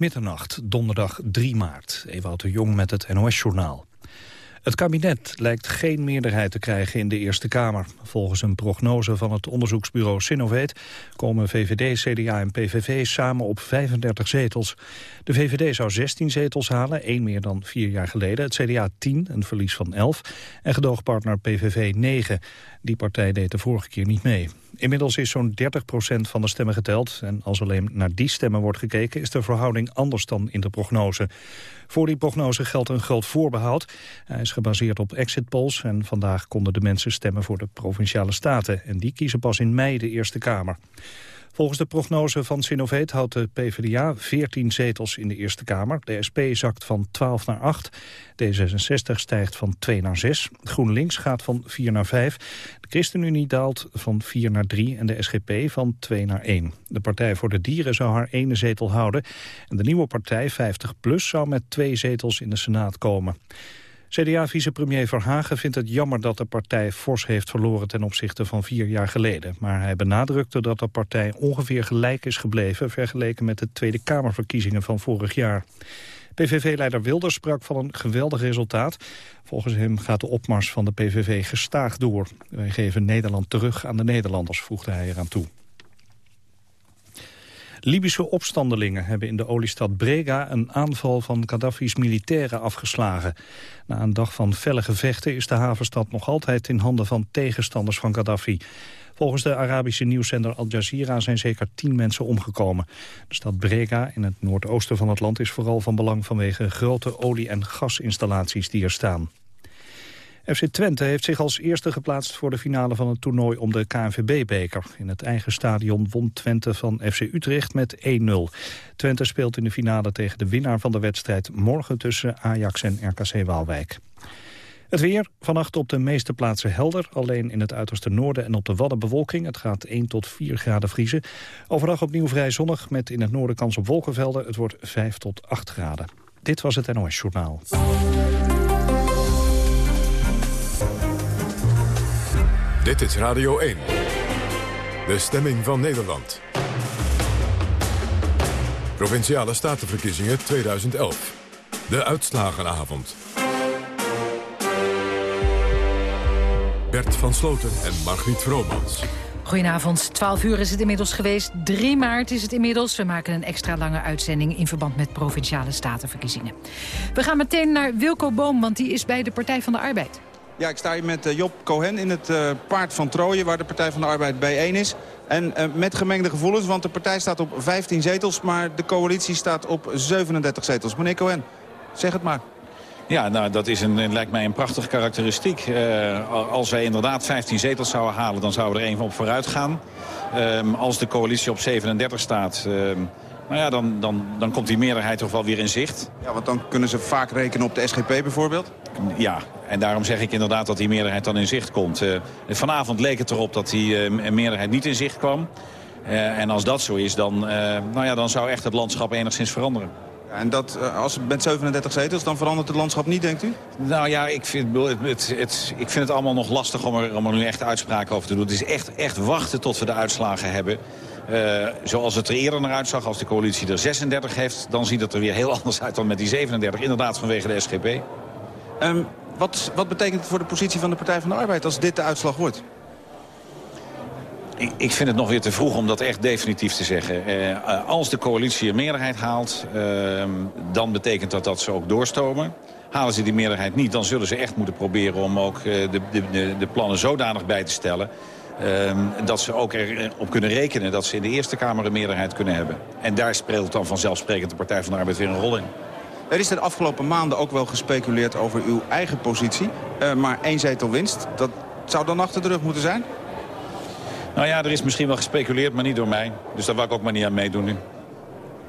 Middernacht, donderdag 3 maart. Ewout de Jong met het NOS-journaal. Het kabinet lijkt geen meerderheid te krijgen in de Eerste Kamer. Volgens een prognose van het onderzoeksbureau Sinovate... komen VVD, CDA en PVV samen op 35 zetels. De VVD zou 16 zetels halen, één meer dan vier jaar geleden. Het CDA 10, een verlies van 11. En gedoogpartner PVV 9. Die partij deed de vorige keer niet mee. Inmiddels is zo'n 30% van de stemmen geteld. En als alleen naar die stemmen wordt gekeken... is de verhouding anders dan in de prognose. Voor die prognose geldt een groot voorbehoud. Hij is gebaseerd op exit polls... en vandaag konden de mensen stemmen voor de Provinciale Staten. En die kiezen pas in mei de Eerste Kamer. Volgens de prognose van Sinoveet houdt de PvdA 14 zetels in de Eerste Kamer. De SP zakt van 12 naar 8. D66 stijgt van 2 naar 6. GroenLinks gaat van 4 naar 5. De ChristenUnie daalt van 4 naar 3 en de SGP van 2 naar 1. De Partij voor de Dieren zou haar ene zetel houden. En de nieuwe partij, 50PLUS, zou met twee zetels in de Senaat komen. CDA-vicepremier Verhagen vindt het jammer dat de partij fors heeft verloren ten opzichte van vier jaar geleden. Maar hij benadrukte dat de partij ongeveer gelijk is gebleven vergeleken met de Tweede Kamerverkiezingen van vorig jaar. PVV-leider Wilders sprak van een geweldig resultaat. Volgens hem gaat de opmars van de PVV gestaag door. Wij geven Nederland terug aan de Nederlanders, voegde hij eraan toe. Libische opstandelingen hebben in de oliestad Brega een aanval van Gaddafi's militairen afgeslagen. Na een dag van felle gevechten is de havenstad nog altijd in handen van tegenstanders van Gaddafi. Volgens de Arabische nieuwszender Al Jazeera zijn zeker tien mensen omgekomen. De stad Brega in het noordoosten van het land is vooral van belang vanwege grote olie- en gasinstallaties die er staan. FC Twente heeft zich als eerste geplaatst voor de finale van het toernooi om de KNVB-beker. In het eigen stadion won Twente van FC Utrecht met 1-0. Twente speelt in de finale tegen de winnaar van de wedstrijd morgen tussen Ajax en RKC Waalwijk. Het weer, vannacht op de meeste plaatsen helder. Alleen in het uiterste noorden en op de Wadden bewolking. Het gaat 1 tot 4 graden vriezen. Overdag opnieuw vrij zonnig met in het noorden kans op wolkenvelden. Het wordt 5 tot 8 graden. Dit was het NOS Journaal. Dit is Radio 1. De stemming van Nederland. Provinciale Statenverkiezingen 2011. De uitslagenavond. Bert van Sloten en Margriet Vromans. Goedenavond, 12 uur is het inmiddels geweest. 3 maart is het inmiddels. We maken een extra lange uitzending in verband met Provinciale Statenverkiezingen. We gaan meteen naar Wilco Boom, want die is bij de Partij van de Arbeid. Ja, ik sta hier met uh, Job Cohen in het uh, Paard van Trooien... waar de Partij van de Arbeid bijeen is. En uh, met gemengde gevoelens, want de partij staat op 15 zetels... maar de coalitie staat op 37 zetels. Meneer Cohen, zeg het maar. Ja, nou, dat is een, lijkt mij een prachtige karakteristiek. als wij inderdaad 15 zetels zouden halen, dan zouden we er even op vooruit gaan. Ehm, als de coalitie op 37 staat... Nou ja, dan, dan, dan komt die meerderheid toch wel weer in zicht. Ja, want dan kunnen ze vaak rekenen op de SGP bijvoorbeeld? Ja, en daarom zeg ik inderdaad dat die meerderheid dan in zicht komt. Uh, vanavond leek het erop dat die uh, meerderheid niet in zicht kwam. Uh, en als dat zo is, dan, nou ja, dan zou echt het landschap enigszins veranderen. En dat, als het met 37 zetels, dan verandert het landschap niet, denkt u? Nou ja, ik vind het, het, het, ik vind het allemaal nog lastig om er, om er nu echt uitspraken over te doen. Het is echt, echt wachten tot we de uitslagen hebben. Uh, zoals het er eerder naar uitzag, als de coalitie er 36 heeft... dan ziet het er weer heel anders uit dan met die 37. Inderdaad vanwege de SGP. Um, ehm, wat, wat betekent het voor de positie van de Partij van de Arbeid als dit de uitslag wordt? Ik, vind het nog weer te vroeg om dat echt definitief te zeggen. Uh, als de coalitie een meerderheid haalt, uh, dan betekent dat dat ze ook doorstomen. Halen ze die meerderheid niet, dan zullen ze echt moeten proberen om ook de, de, de plannen zodanig bij te stellen... Ehm, dat ze ook erop kunnen rekenen dat ze in de Eerste Kamer een meerderheid kunnen hebben. En daar speelt dan vanzelfsprekend de Partij van de Arbeid weer een rol in. Er is de afgelopen maanden ook wel gespeculeerd over uw eigen positie. Uh, maar één zetel winst, dat zou dan achter de rug moeten zijn? Nou ja, er is misschien wel gespeculeerd, maar niet door mij. Dus daar wil ik ook maar niet aan meedoen nu.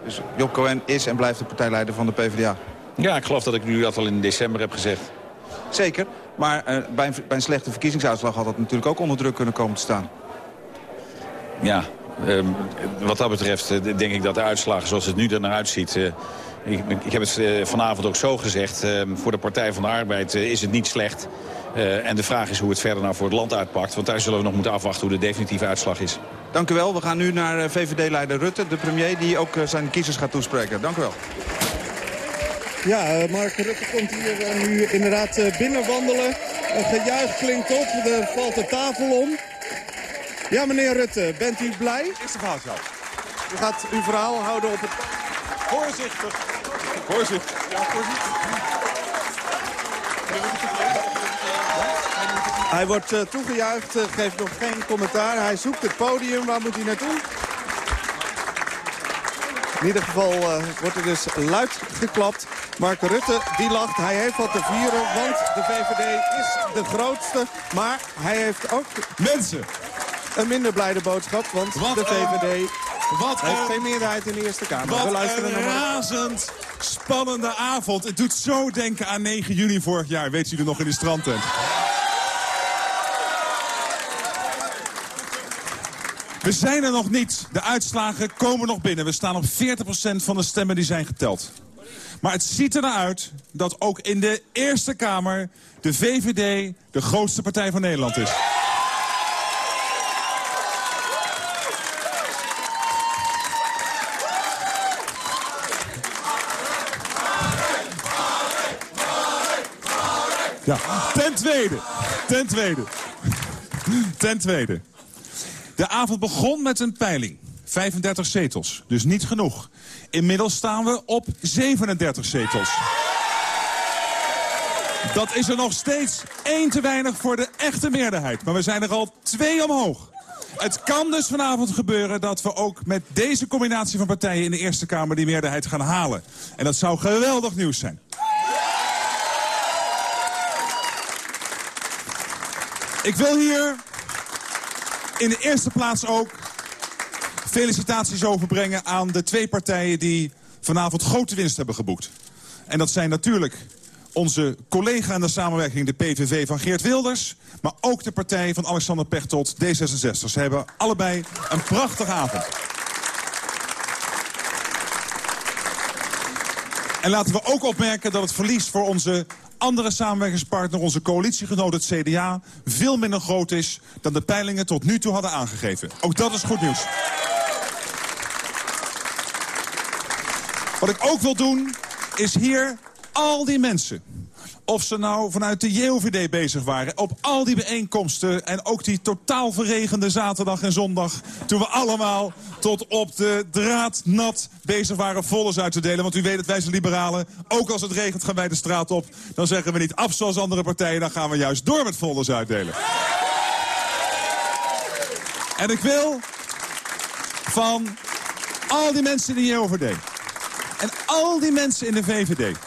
Dus Job Cohen is en blijft de partijleider van de PvdA? Ja, ik geloof dat ik nu dat al in december heb gezegd. Zeker, maar uh, bij, een, bij, een, slechte verkiezingsuitslag had dat natuurlijk ook onder druk kunnen komen te staan. Ja, um, wat dat betreft uh, denk ik dat de uitslagen zoals het nu er naar uitziet... Uh, ik, ik, heb het vanavond ook zo gezegd, ehm, voor de Partij van de Arbeid is het niet slecht. en de vraag is hoe het verder nou voor het land uitpakt. Want daar zullen we nog moeten afwachten hoe de definitieve uitslag is. Dank u wel. We gaan nu naar VVD-leider Rutte, de premier... die ook zijn kiezers gaat toespreken. Dank u wel. Ja, Mark Rutte komt hier nu inderdaad binnenwandelen. Een gejuich klinkt op, er valt de tafel om. Ja, meneer Rutte, bent u blij? Eerste verhaal, ja. U gaat uw verhaal houden op het... Voorzichtig. Voorzichtig. Ja, voorzichtig. Hij wordt uh, toegejuicht, uh, geeft nog geen commentaar. Hij zoekt het podium. Waar moet hij naartoe? In ieder geval uh, wordt er dus luid geklapt. Mark Rutte, die lacht. Hij heeft wat te vieren, want de VVD is de grootste. Maar hij heeft ook... Mensen! Een minder blijde boodschap, want wat de VVD wat heeft geen meerderheid in de Eerste Kamer. Wat We luisteren een razend spannende avond. Het doet zo denken aan 9 juni vorig jaar. Weet u er nog in de strandtent? We zijn er nog niet. De uitslagen komen nog binnen. We staan op 40% van de stemmen die zijn geteld. Maar het ziet er naar uit dat ook in de Eerste Kamer... de VVD de grootste partij van Nederland is. Ja, ten tweede. Ten tweede. Ten tweede. De avond begon met een peiling. 35 zetels, dus niet genoeg. Inmiddels staan we op 37 zetels. Dat is er nog steeds één te weinig voor de echte meerderheid. Maar we zijn er al twee omhoog. Het kan dus vanavond gebeuren dat we ook met deze combinatie van partijen... in de Eerste Kamer die meerderheid gaan halen. En dat zou geweldig nieuws zijn. Ik wil hier in de eerste plaats ook felicitaties overbrengen aan de twee partijen die vanavond grote winst hebben geboekt. En dat zijn natuurlijk onze collega in de samenwerking, de PVV van Geert Wilders... maar ook de partij van Alexander Pechtold, D66. Ze hebben allebei een prachtige avond. En laten we ook opmerken dat het verlies voor onze andere samenwerkingspartner, onze coalitiegenoot het CDA... veel minder groot is dan de peilingen tot nu toe hadden aangegeven. Ook dat is goed nieuws. Wat ik ook wil doen, is hier al die mensen of ze nou vanuit de JOVD bezig waren. Op al die bijeenkomsten en ook die totaal verregende zaterdag en zondag... toen we allemaal tot op de draad nat bezig waren volles uit te delen. Want u weet het, wij zijn liberalen. Ook als het regent gaan wij de straat op. Dan zeggen we niet af zoals andere partijen. Dan gaan we juist door met volles uitdelen. En ik wil van al die mensen in de JOVD... en al die mensen in de VVD...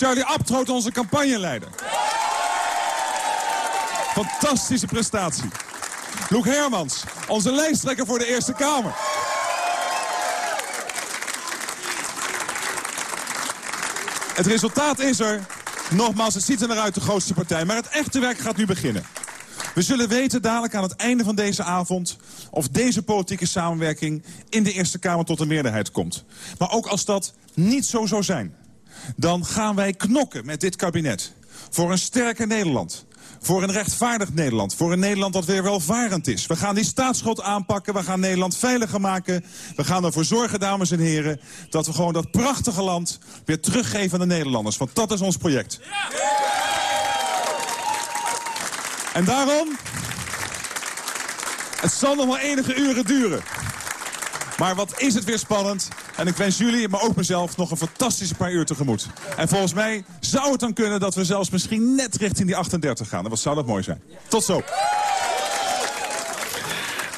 Charlie Abtroot, onze campagneleider. Fantastische prestatie. Loek Hermans, onze lijsttrekker voor de Eerste Kamer. Het resultaat is er. Nogmaals, het ziet er naar uit de grootste partij. Maar het echte werk gaat nu beginnen. We zullen weten dadelijk aan het einde van deze avond... of deze politieke samenwerking in de Eerste Kamer tot een meerderheid komt. Maar ook als dat niet zo zou zijn dan gaan wij knokken met dit kabinet. Voor een sterker Nederland. Voor een rechtvaardig Nederland. Voor een Nederland dat weer welvarend is. We gaan die staatsschuld aanpakken. We gaan Nederland veiliger maken. We gaan ervoor zorgen, dames en heren... dat we gewoon dat prachtige land weer teruggeven aan de Nederlanders. Want dat is ons project. En daarom... Het zal nog maar enige uren duren. Maar wat is het weer spannend. En ik wens jullie, maar ook mezelf, nog een fantastische paar uur tegemoet. En volgens mij zou het dan kunnen dat we zelfs misschien net richting die 38 gaan. En wat zou dat mooi zijn. Tot zo.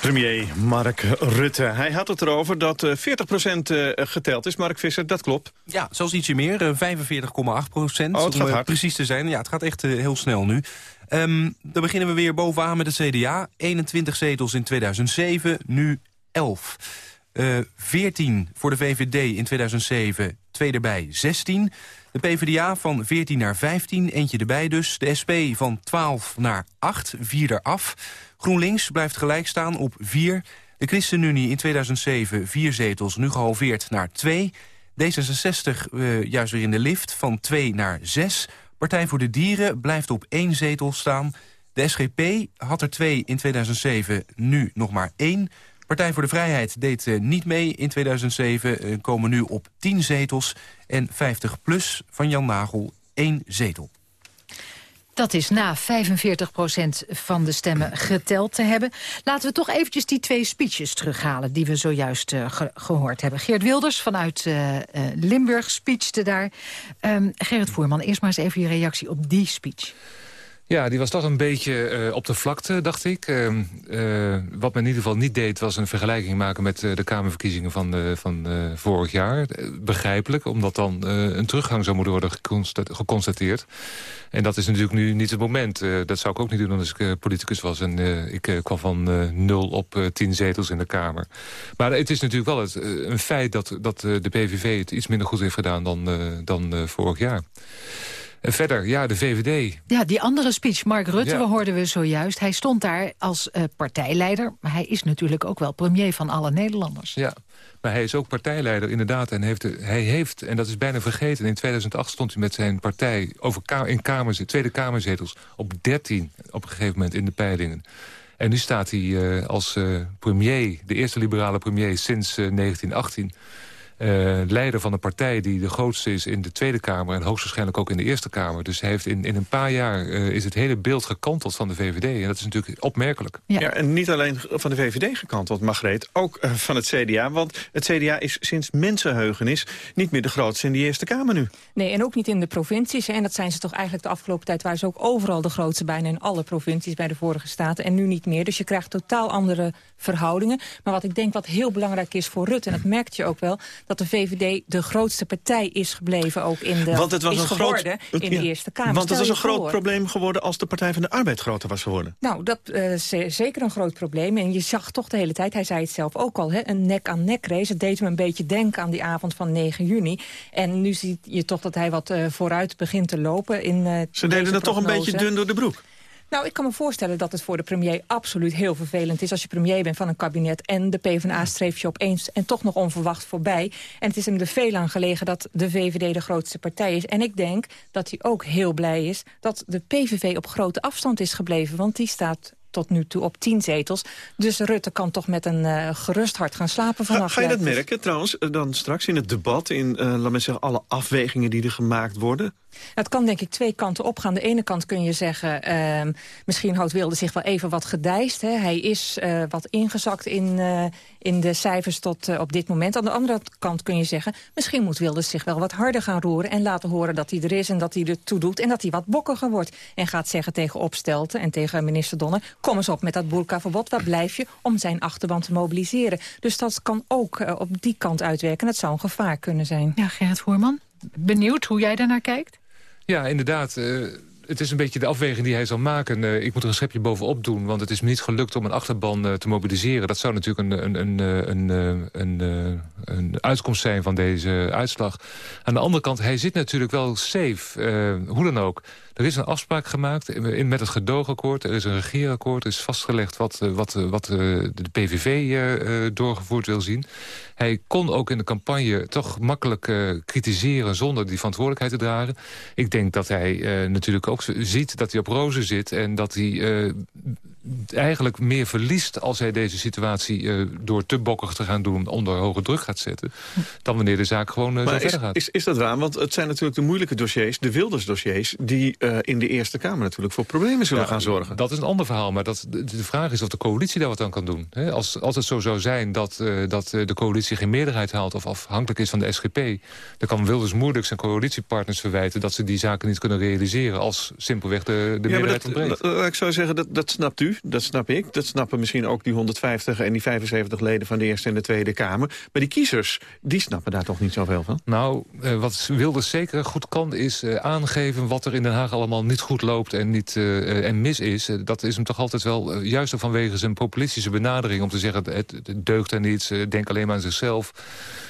Premier Mark Rutte. Hij had het erover dat 40% eh, eh, geteld is, Mark Visser. Dat klopt. Ja, zelfs ietsje meer. 45,8% oh, het gaat hard. precies te zijn. Ja, het gaat echt heel snel nu. Um, dan beginnen we weer bovenaan met de CDA. 21 zetels in 2007, nu 11. Uh, eh, 14 voor de VVD in 2007, twee erbij 16. De PvdA van 14 naar 15, eentje erbij dus. De SP van 12 naar 8, vier eraf. GroenLinks blijft gelijk staan op 4. De ChristenUnie in 2007 vier zetels, nu gehalveerd naar 2. D66 uh, juist weer in de lift, van 2 naar 6. Partij voor de Dieren blijft op 1 zetel staan. De SGP had er 2 in 2007, nu nog maar 1. Partij voor de Vrijheid deed uh, niet mee in 2007. Uh, komen nu op 10 zetels. En 50PLUS van Jan Nagel één zetel. Dat is na 45% van de stemmen geteld te hebben. Laten we toch eventjes die twee speeches terughalen... die we zojuist ge gehoord hebben. Geert Wilders vanuit Limburg speechte daar. Um, Gerrit Voerman, eerst maar eens even je reactie op die speech. Ja, die was toch een beetje uh, op de vlakte, dacht ik. Uh, uh, wat men in ieder geval niet deed, was een vergelijking maken... met de Kamerverkiezingen van, van vorig jaar. begrijpelijk, omdat dan een teruggang zou moeten worden geconstateerd. En dat is natuurlijk nu niet het moment. dat zou ik ook niet doen als ik politicus was. En ik kwam van 0 op 10 zetels in de Kamer. Maar het is natuurlijk wel het, een feit dat, dat de PVV het iets minder goed heeft gedaan dan, dan vorig jaar. En verder, ja, de VVD. Ja, die andere speech, Mark Rutte, we hoorden we zojuist. Hij stond daar als uh, partijleider, maar hij is natuurlijk ook wel premier van alle Nederlanders. Ja, maar hij is ook partijleider inderdaad. En heeft, hij heeft, en dat is bijna vergeten... in 2008 stond hij met zijn partij over in kamers, Tweede Kamerzetels... op 13 op een gegeven moment in de peilingen. En nu staat hij uh, als uh, premier, de eerste liberale premier sinds 1918 uh, leider van een partij die de grootste is in de Tweede Kamer... en hoogstwaarschijnlijk ook in de Eerste Kamer. Dus hij heeft in, in een paar jaar uh, is het hele beeld gekanteld van de VVD. En dat is natuurlijk opmerkelijk. Ja, ja en niet alleen van de VVD gekanteld, Margreet. Ook uh, van het CDA. Want het CDA is sinds mensenheugenis niet meer de grootste in de Eerste Kamer nu. Nee, en ook niet in de provincies. En dat zijn ze toch eigenlijk de afgelopen tijd... waar ze ook overal de grootste bijna in alle provincies bij de vorige staten. En nu niet meer. Dus je krijgt totaal andere verhoudingen. Maar wat ik denk wat heel belangrijk is voor Rutte... en dat merkt je ook wel dat de VVD de grootste partij is gebleven... ook in de, Want het was een groot, in de Eerste Kamer. Want het was een groot probleem geworden als de Partij van de Arbeid groter was geworden. Nou, dat is uh, zeker een groot probleem. En je zag toch de hele tijd, hij zei het zelf ook al... Hè, een nek-aan-nek race. Het deed me een beetje denken aan die avond van 9 juni. En nu zie je toch dat hij wat uh, vooruit begint te lopen. In, uh, Ze deden het toch een beetje dun door de broek. Nou, ik kan me voorstellen dat het voor de premier absoluut heel vervelend is... als je premier bent van een kabinet en de PvdA streeft je opeens... en toch nog onverwacht voorbij. En het is hem er veel aan gelegen dat de VVD de grootste partij is. En ik denk dat hij ook heel blij is dat de PVV op grote afstand is gebleven. Want die staat tot nu toe op tien zetels. Dus Rutte kan toch met een uh, gerust hart gaan slapen vannacht. Ga, ga je dat merken trouwens dan straks in het debat... in uh, laat me zeggen, alle afwegingen die er gemaakt worden? Het kan denk ik twee kanten opgaan. Aan de ene kant kun je zeggen, uh, misschien houdt Wilde zich wel even wat gedijst. Hè. Hij is uh, wat ingezakt in, uh, in de cijfers tot uh, op dit moment. Aan de andere kant kun je zeggen, misschien moet Wilde zich wel wat harder gaan roeren... en laten horen dat hij er is en dat hij er toe doet... en dat hij wat bokkiger wordt. En gaat zeggen tegen Opstelten en tegen minister Donner... kom eens op met dat boerkaverbod, waar blijf je om zijn achterban te mobiliseren? Dus dat kan ook op die kant uitwerken. Dat zou een gevaar kunnen zijn. Ja, Gerrit Voerman, benieuwd hoe jij daarnaar kijkt? Ja, inderdaad. Uh, het is een beetje de afweging die hij zal maken. Uh, ik moet er een schepje bovenop doen, want het is me niet gelukt om een achterban uh, te mobiliseren. Dat zou natuurlijk een, een, een, een, een uitkomst zijn van deze uitslag. Aan de andere kant, hij zit natuurlijk wel safe, hoe dan ook. Er is een afspraak gemaakt in, met het gedoogakkoord. Er is een regeerakkoord. Er is vastgelegd wat, wat, wat de PVV doorgevoerd wil zien. Hij kon ook in de campagne toch makkelijk kritiseren... zonder die verantwoordelijkheid te dragen. Ik denk dat hij natuurlijk ook ziet dat hij op rozen zit... en dat hij eigenlijk meer verliest als hij deze situatie... Uh, door te bokkig te gaan doen onder hoge druk gaat zetten... dan wanneer de zaak gewoon uh, zo verder gaat. Is, is dat waar? Want het zijn natuurlijk de moeilijke dossiers, de Wilders-dossiers... die uh, in de Eerste Kamer natuurlijk voor problemen zullen ja, gaan zorgen. Dat is een ander verhaal, maar dat, de, vraag is of de coalitie daar wat aan kan doen. He, als, als het zo zou zijn dat, uh, dat de coalitie geen meerderheid haalt... of afhankelijk is van de SGP... dan kan Wilders moeilijk zijn coalitiepartners verwijten... dat ze die zaken niet kunnen realiseren als simpelweg de, de ja, meerderheid ontbreekt. Ik zou zeggen, dat, dat snapt u, dat snap ik. Dat snappen misschien ook die 150 en die 75 leden van de Eerste en de Tweede Kamer. Maar die kiezers, die snappen daar toch niet zoveel van? Nou, uh, wat Wilders zeker goed kan, is aangeven wat er in Den Haag allemaal niet goed loopt en, niet, uh, en mis is. dat is hem toch altijd wel, juist vanwege zijn populistische benadering... om te zeggen, het, het deugt er niets, denk alleen maar aan zichzelf.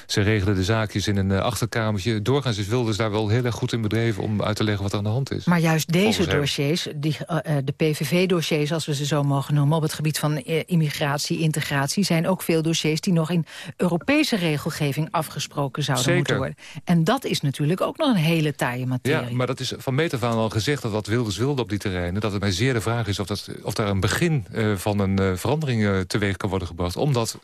Ze regelen de zaakjes in een achterkamertje. Doorgaans is Wilders daar wel heel erg goed in bedreven... om uit te leggen wat er aan de hand is. Maar juist deze dossiers, die, de PVV-dossiers, als we ze zo mogen noemen... op het gebied van immigratie, integratie... zijn ook veel dossiers die nog in Europese regelgeving afgesproken zouden Zeker. moeten worden. En dat is natuurlijk ook nog een hele taaie materie. Ja, maar dat is van meet af aan al gezegd dat wat Wilders wilde op die terreinen... dat het mij zeer de vraag is of, dat, of daar een begin uh, van een uh, verandering uh, teweeg kan worden gebracht. Omdat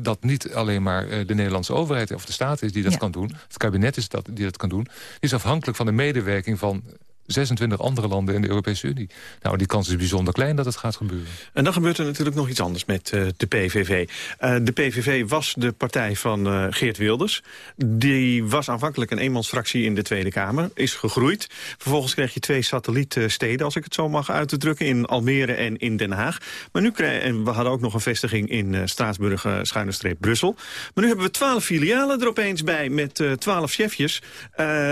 dat niet alleen maar de Nederlandse overheid of de staat is die dat ja. kan doen. Het kabinet is dat, die dat kan doen. Is afhankelijk van de medewerking van 26 andere landen in de Europese Unie. Nou, die kans is bijzonder klein dat het gaat gebeuren. En dan gebeurt er natuurlijk nog iets anders met uh, de PVV. Uh, de PVV was de partij van uh, Geert Wilders. Die was aanvankelijk een eenmansfractie in de Tweede Kamer. Is gegroeid. Vervolgens kreeg je twee satellietsteden, als ik het zo mag uitdrukken... in Almere en in Den Haag. Maar nu kreeg, en we hadden ook nog een vestiging in Straatsburg, schuine streep Brussel. Maar nu hebben we twaalf filialen er opeens bij met twaalf chefjes.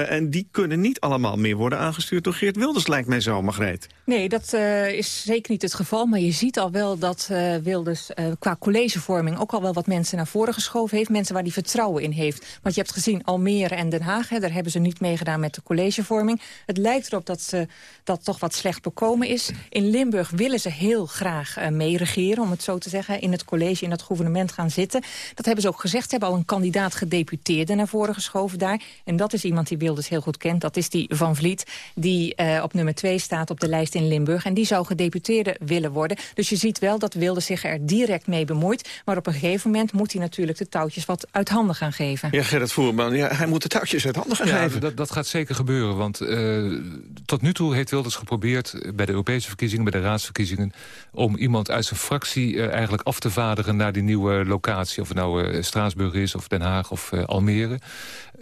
en die kunnen niet allemaal meer worden aangestuurd Geert Wilders, lijkt mij zo, Margreet. Nee, dat uh, is zeker niet het geval. Maar je ziet al wel dat uh, Wilders uh, qua collegevorming... ook al wel wat mensen naar voren geschoven heeft. Mensen waar hij vertrouwen in heeft. Want je hebt gezien Almere en Den Haag. Hè, daar hebben ze niet meegedaan met de collegevorming. Het lijkt erop dat ze, dat toch wat slecht bekomen is. In Limburg willen ze heel graag meeregeren, om het zo te zeggen. In het college, in het gouvernement gaan zitten. Dat hebben ze ook gezegd. Ze hebben al een kandidaat gedeputeerde naar voren geschoven daar. En dat is iemand die Wilders heel goed kent. Dat is die Van Vliet, die op nummer 2 staat op de lijst in Limburg. En die zou gedeputeerde willen worden. Dus je ziet wel dat Wilde zich er direct mee bemoeit. Maar op een gegeven moment moet hij natuurlijk de touwtjes wat uit handen gaan geven. Ja, Gerrit Voerman, ja, hij moet de touwtjes uit handen gaan ja, geven. Dat, dat gaat zeker gebeuren. Want uh, tot nu toe heeft Wilders geprobeerd bij de Europese verkiezingen, bij de raadsverkiezingen, om iemand uit zijn fractie uh, eigenlijk af te vaderen naar die nieuwe locatie. Of het nou uh, Straatsburg is, of Den Haag, of Almere.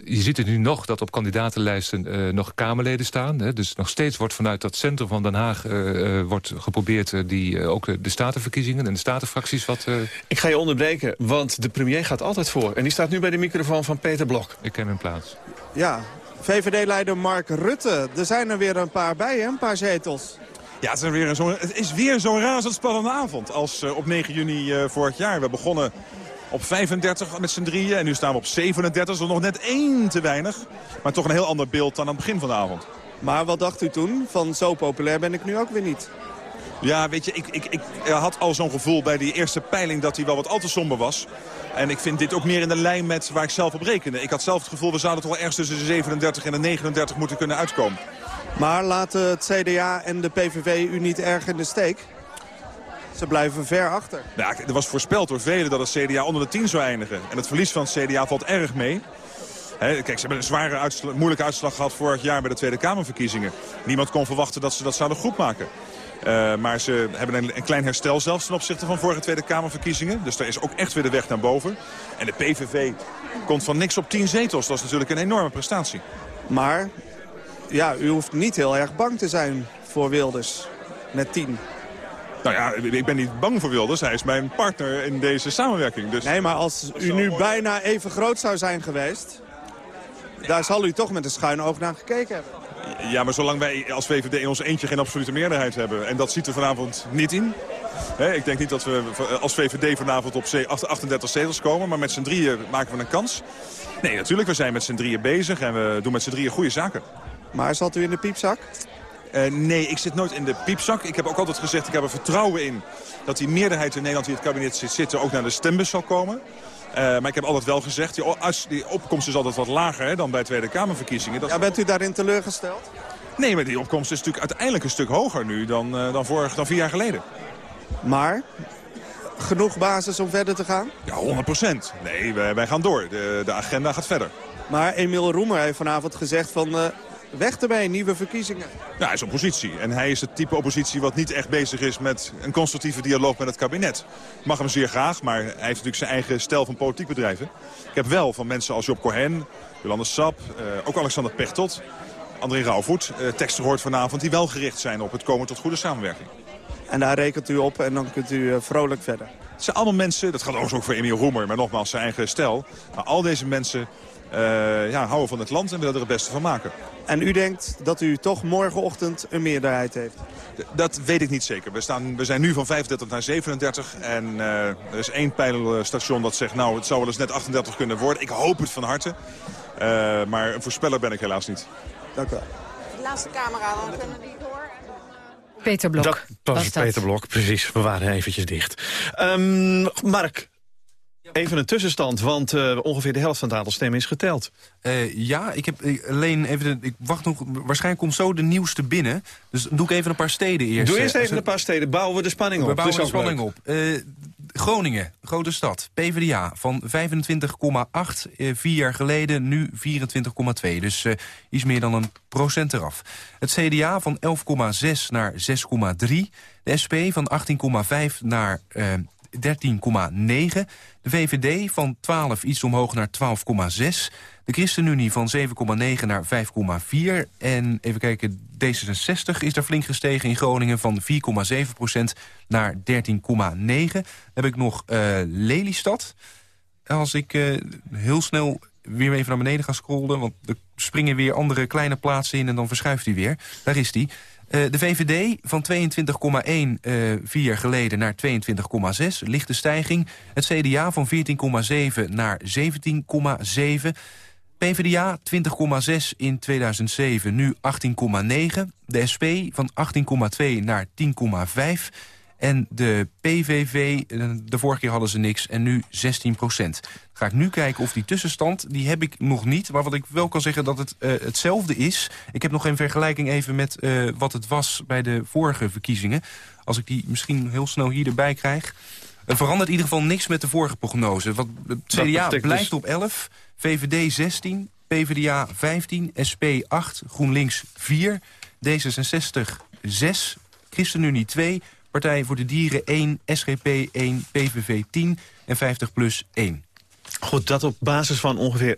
Je ziet het nu nog dat op kandidatenlijsten nog Kamerleden staan. Hè, dus nog steeds wordt vanuit dat centrum van Den Haag uh, wordt geprobeerd... Uh, die, uh, ook de statenverkiezingen en de statenfracties wat... Ik ga je onderbreken, want de premier gaat altijd voor. En die staat nu bij de microfoon van Peter Blok. Ik ken hem plaats. Ja, VVD-leider Mark Rutte. Er zijn er weer een paar bij, hè? een paar zetels. Ja, het is weer zo'n zo, zo razendspannende avond als op 9 juni vorig jaar. We begonnen op 35 met z'n drieën en nu staan we op 37. Dat is nog net één te weinig. Maar toch een heel ander beeld dan aan het begin van de avond. Maar wat dacht u toen? Van zo populair ben ik nu ook weer niet. Ja, weet je, ik, ik, ik had al zo'n gevoel bij die eerste peiling dat hij wel wat al te somber was. En ik vind dit ook meer in de lijn met waar ik zelf op rekende. Ik had zelf het gevoel, we zouden toch wel ergens tussen de 37 en de 39 moeten kunnen uitkomen. Maar laten het CDA en de PVV u niet erg in de steek? Ze blijven ver achter. Ja, er was voorspeld door velen dat het CDA onder de 10 zou eindigen. En het verlies van het CDA valt erg mee. kijk, ze hebben een zware, uitslag, moeilijke uitslag gehad vorig jaar bij de Tweede Kamerverkiezingen. Niemand kon verwachten dat ze dat zouden goed maken. Uh, maar ze hebben een, een, klein herstel zelfs ten opzichte van vorige Tweede Kamerverkiezingen. Dus daar is ook echt weer de weg naar boven. En de PVV komt van niks op 10 zetels. Dat is natuurlijk een enorme prestatie. Maar ja, u hoeft niet heel erg bang te zijn voor Wilders met 10. Nou ja, ik ben niet bang voor Wilders. Hij is mijn partner in deze samenwerking. Dus... Nee, maar als u nu bijna even groot zou zijn geweest... daar zal u toch met een schuin oog naar gekeken hebben. Ja, maar zolang wij als VVD in ons eentje geen absolute meerderheid hebben... en dat ziet er vanavond niet in... Hè, ik denk niet dat we als VVD vanavond op 38 zetels komen... maar met z'n drieën maken we een kans. Nee, natuurlijk, we zijn met z'n drieën bezig en we doen met z'n drieën goede zaken. Maar zat u in de piepzak? Uh, nee, ik zit nooit in de piepzak. Ik heb ook altijd gezegd, ik heb er vertrouwen in... dat die meerderheid in Nederland die het kabinet zit zitten... ook naar de stembus zal komen. Uh, maar ik heb altijd wel gezegd, die, die opkomst is altijd wat lager hè, dan bij Tweede Kamerverkiezingen. Dat... Ja, bent u daarin teleurgesteld? Nee, maar die opkomst is natuurlijk uiteindelijk een stuk hoger nu dan, uh, dan, vorig, dan vier jaar geleden. Maar genoeg basis om verder te gaan? Ja, 100 procent. Nee, wij, wij, gaan door. De, de agenda gaat verder. Maar Emiel Roemer heeft vanavond gezegd van... Uh, weg ermee, nieuwe verkiezingen. Ja, hij is oppositie. En hij is het type oppositie wat niet echt bezig is met een constructieve dialoog met het kabinet. Ik mag hem zeer graag, maar hij heeft natuurlijk zijn eigen stijl van politiek bedrijven. Ik heb wel van mensen als Job Cohen, Jolande Sap, uh, ook Alexander Pechtot, André Rauwvoet, uh, teksten gehoord vanavond die wel gericht zijn op het komen tot goede samenwerking. En daar rekent u op en dan kunt u uh, vrolijk verder. Het zijn allemaal mensen, dat gaat overigens ook voor Emiel Roemer, maar nogmaals zijn eigen stijl. Maar al deze mensen ja, houden van het land en willen er het beste van maken. En u denkt dat u toch morgenochtend een meerderheid heeft? Dat weet ik niet zeker. We, staan, we zijn nu van 35 naar 37. En uh, er is één pijlstation dat zegt, nou, het zou wel eens net 38 kunnen worden. Ik hoop het van harte. Uh, maar een voorspeller ben ik helaas niet. Dank u wel. De laatste camera, dan kunnen die door. Peter Blok. Dat was, was Peter Blok, precies. We waren eventjes dicht. Um, Mark, Even een tussenstand, want uh, ongeveer de helft van het aantal stemmen is geteld. Uh, ja, ik heb ik, alleen even... De, ik wacht nog, waarschijnlijk komt zo de nieuwste binnen. Dus doe ik even een paar steden eerst. Doe eerst even een paar steden, bouwen we de spanning op. We bouwen de spanning leuk. op. Groningen, grote stad, PvdA, van 25,8 vier jaar geleden, nu 24,2. Dus iets meer dan een procent eraf. Het CDA van 11,6 naar 6,3. De SP van 18,5 naar 13,9. De VVD van 12 iets omhoog naar 12,6. De ChristenUnie van 7,9 naar 5,4. En even kijken, D66 is daar flink gestegen in Groningen... van 4,7 procent naar 13,9. Dan heb ik nog uh, Lelystad. Als ik uh, heel snel weer even naar beneden ga scrollen... want er springen weer andere kleine plaatsen in en dan verschuift hij weer. Daar is hij. Uh, de VVD van 22,1 uh, vier jaar geleden naar 22,6. Lichte stijging. Het CDA van 14,7 naar 17,7. PvdA 20,6 in 2007, nu 18,9. De SP van 18,2 naar 10,5. En de PVV, eh, de vorige keer hadden ze niks en nu 16 procent. Ga ik nu kijken of die tussenstand, die heb ik nog niet. Maar wat ik wel kan zeggen dat het uh, hetzelfde is. Ik heb nog een vergelijking even met uh, wat het was bij de vorige verkiezingen. Als ik die misschien heel snel hier erbij krijg. Er verandert in ieder geval niks met de vorige prognose. Wat, het CDA blijft dus... op 11, VVD 16, PvdA 15, SP 8, GroenLinks 4, D66 6, ChristenUnie 2, Partij voor de Dieren 1, SGP 1, PVV 10 en 50 plus 1. Goed, dat op basis van ongeveer 50%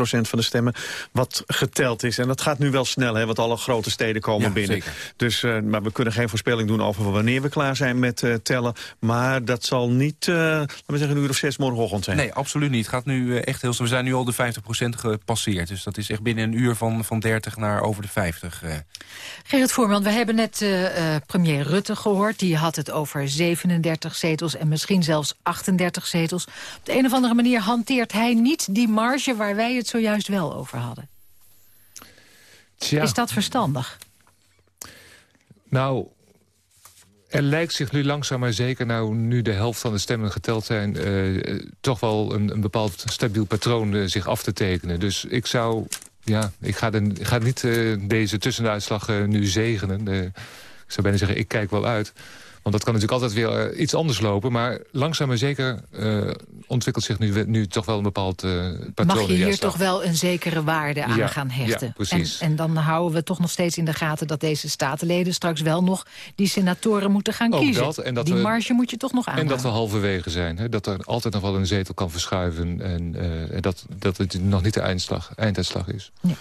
van de stemmen wat geteld is. En dat gaat nu wel snel, hè, want alle grote steden komen binnen. Zeker. Dus, uh, maar we kunnen geen voorspelling doen over wanneer we klaar zijn met uh, tellen. Maar dat zal niet, uh, laten we zeggen, een uur of zes morgenochtend zijn. Nee, absoluut niet. Het gaat nu echt heel snel. We zijn nu al de 50% gepasseerd. Dus dat is echt binnen een uur van, van 30 naar over de 50. Gerrit Voorman, we hebben net premier Rutte gehoord. Die had het over 37 zetels en misschien zelfs 38 zetels. Op de een of andere manier hanteert hij niet die marge waar wij het zojuist wel over hadden. Tja. Is dat verstandig? Nou, er lijkt zich nu langzaam maar zeker, nou nu de helft van de stemmen geteld zijn... Uh, toch wel een, een, bepaald stabiel patroon uh, zich af te tekenen. Dus ik zou, ja, ik ga, de, ik ga niet uh, deze tussenuitslag nu zegenen. ik zou bijna zeggen, ik kijk wel uit. Want dat kan natuurlijk altijd weer uh, iets anders lopen. Maar langzaam maar zeker uh, ontwikkelt zich nu, nu toch wel een bepaald uh, patroon. Mag je hier toch wel een zekere waarde aan ja, gaan hechten. Ja, precies. En, en, dan houden we toch nog steeds in de gaten... dat deze statenleden straks wel nog die senatoren moeten gaan Ook kiezen. Dat, en dat die we, marge moet je toch nog aan. En dat we halverwege zijn. Hè? Dat er altijd nog wel een zetel kan verschuiven. En dat, dat het nog niet de eindslag, einduitslag is. Ja.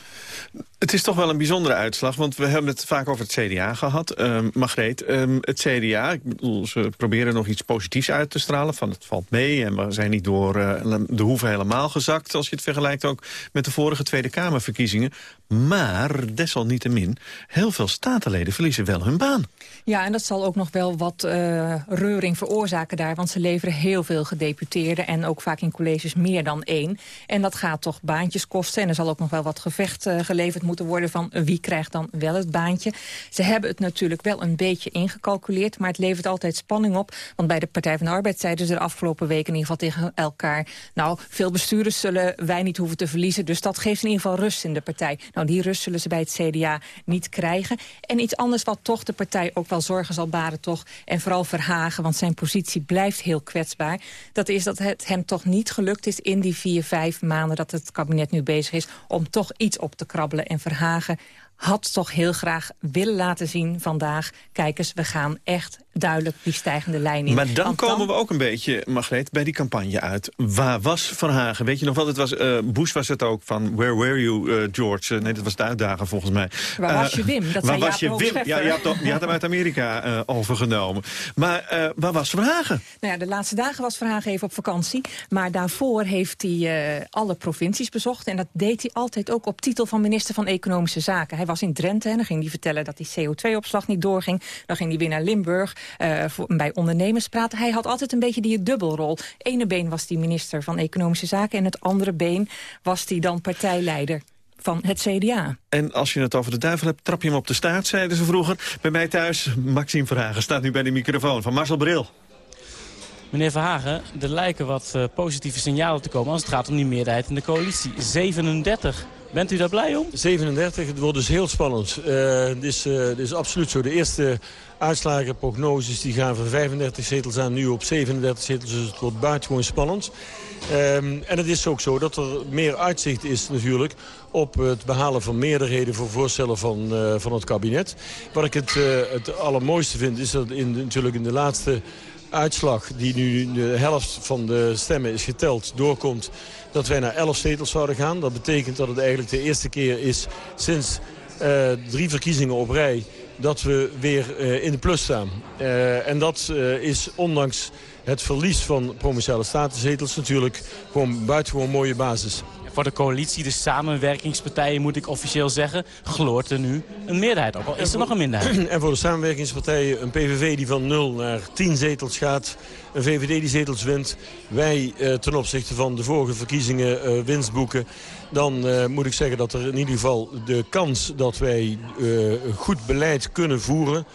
Het is toch wel een bijzondere uitslag, want we hebben het vaak over het CDA gehad. Um, Margreet, um, het CDA, ze proberen nog iets positiefs uit te stralen. Van het valt mee en we zijn niet door uh, de hoeven helemaal gezakt... als je het vergelijkt ook met de vorige Tweede Kamerverkiezingen. Maar desalniettemin, heel veel statenleden verliezen wel hun baan. Ja, en dat zal ook nog wel wat uh, reuring veroorzaken daar. Want ze leveren heel veel gedeputeerden en ook vaak in colleges meer dan één. En dat gaat toch baantjes kosten. En er zal ook nog wel wat gevecht uh, geleverd moeten worden van wie krijgt dan wel het baantje. Ze hebben het natuurlijk wel een beetje ingecalculeerd, maar het levert altijd spanning op. Want bij de Partij van de Arbeid zeiden ze de afgelopen weken in ieder geval tegen elkaar... nou, veel bestuurders zullen wij niet hoeven te verliezen, dus dat geeft in ieder geval rust in de partij. Nou, die rust zullen ze bij het CDA niet krijgen. En iets anders wat toch de partij ook wel zorgen zal baren, toch, en vooral Verhagen, want zijn positie blijft heel kwetsbaar, dat is dat het hem toch niet gelukt is in die vier, vijf maanden dat het kabinet nu bezig is, om toch iets op te krabbelen en Verhagen had toch heel graag willen laten zien vandaag... kijk eens, we gaan echt duidelijk die stijgende lijn in. Maar dan komen we ook een beetje, Margreet, bij die campagne uit. Waar was Verhagen? Weet je nog wat? Het was, uh, Bush was het ook van Where were you, uh, George? Uh, nee, dat was de uitdager volgens mij. Waar was je Wim? Dat waar was je Wim? Ja, je had, je had hem uit Amerika overgenomen. Maar waar was Verhagen? Nou ja, de laatste dagen was Verhagen even op vakantie. Maar daarvoor heeft hij alle provincies bezocht. En dat deed hij altijd ook op titel van minister van Economische Zaken. Hij was in Drenthe en dan ging hij vertellen dat die CO2-opslag niet doorging. Dan ging hij weer naar Limburg voor, bij ondernemers praten. Hij had altijd een beetje die dubbelrol. Ene been was hij minister van Economische Zaken... en het andere been was hij dan partijleider van het CDA. En als je het over de duivel hebt, trap je hem op de staart, zeiden ze vroeger. Bij mij thuis, Maxime Verhagen staat nu bij de microfoon van Marcel Bril. Meneer Verhagen, er lijken wat uh, positieve signalen te komen als het gaat om die meerderheid in de coalitie. 37. Bent u daar blij om? 37, het wordt dus heel spannend. Uh, is, het is absoluut zo. De eerste uitslagen, prognoses, die gaan van 35 zetels aan nu op 37 zetels. Dus het wordt buitengewoon spannend. Um, en het is ook zo dat er meer uitzicht is natuurlijk op het behalen van meerderheden voor voorstellen van, van het kabinet. Wat ik het, het allermooiste vind is dat in, natuurlijk in de laatste uitslag die nu de helft van de stemmen is geteld doorkomt dat wij naar 11 zetels zouden gaan. Dat betekent dat het eigenlijk de eerste keer is sinds uh, drie verkiezingen op rij dat we weer uh, in de plus staan. Uh, en dat is ondanks het verlies van provinciale statenzetels natuurlijk gewoon buitengewoon mooie basis. Voor de coalitie, de samenwerkingspartijen moet ik officieel zeggen, gloort er nu een meerderheid op. Al is er nog een minderheid. En voor de samenwerkingspartijen een PVV die van 0 naar 10 zetels gaat. Een VVD die zetels wint. Wij eh, ten opzichte van de vorige verkiezingen eh, winst boeken. Dan uh, moet ik zeggen dat er in ieder geval de kans dat wij goed beleid kunnen voeren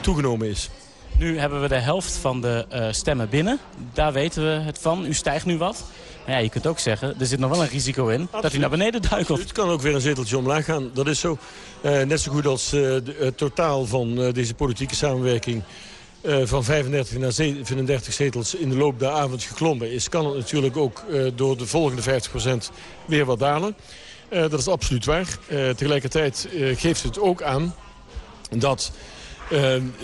toegenomen is. Nu hebben we de helft van de uh, stemmen binnen. Daar weten we het van. U stijgt nu wat. Maar ja, je kunt ook zeggen, er zit nog wel een risico in Absoluut. dat u naar beneden duikelt. Het kan ook weer een zeteltje omlaag gaan. Dat is zo. Uh, net zo goed als uh, het totaal van deze politieke samenwerking... van 35 naar 37 zetels in de loop der avond geklommen is... kan het natuurlijk ook door de volgende 50% weer wat dalen. dat is absoluut waar. tegelijkertijd geeft het ook aan dat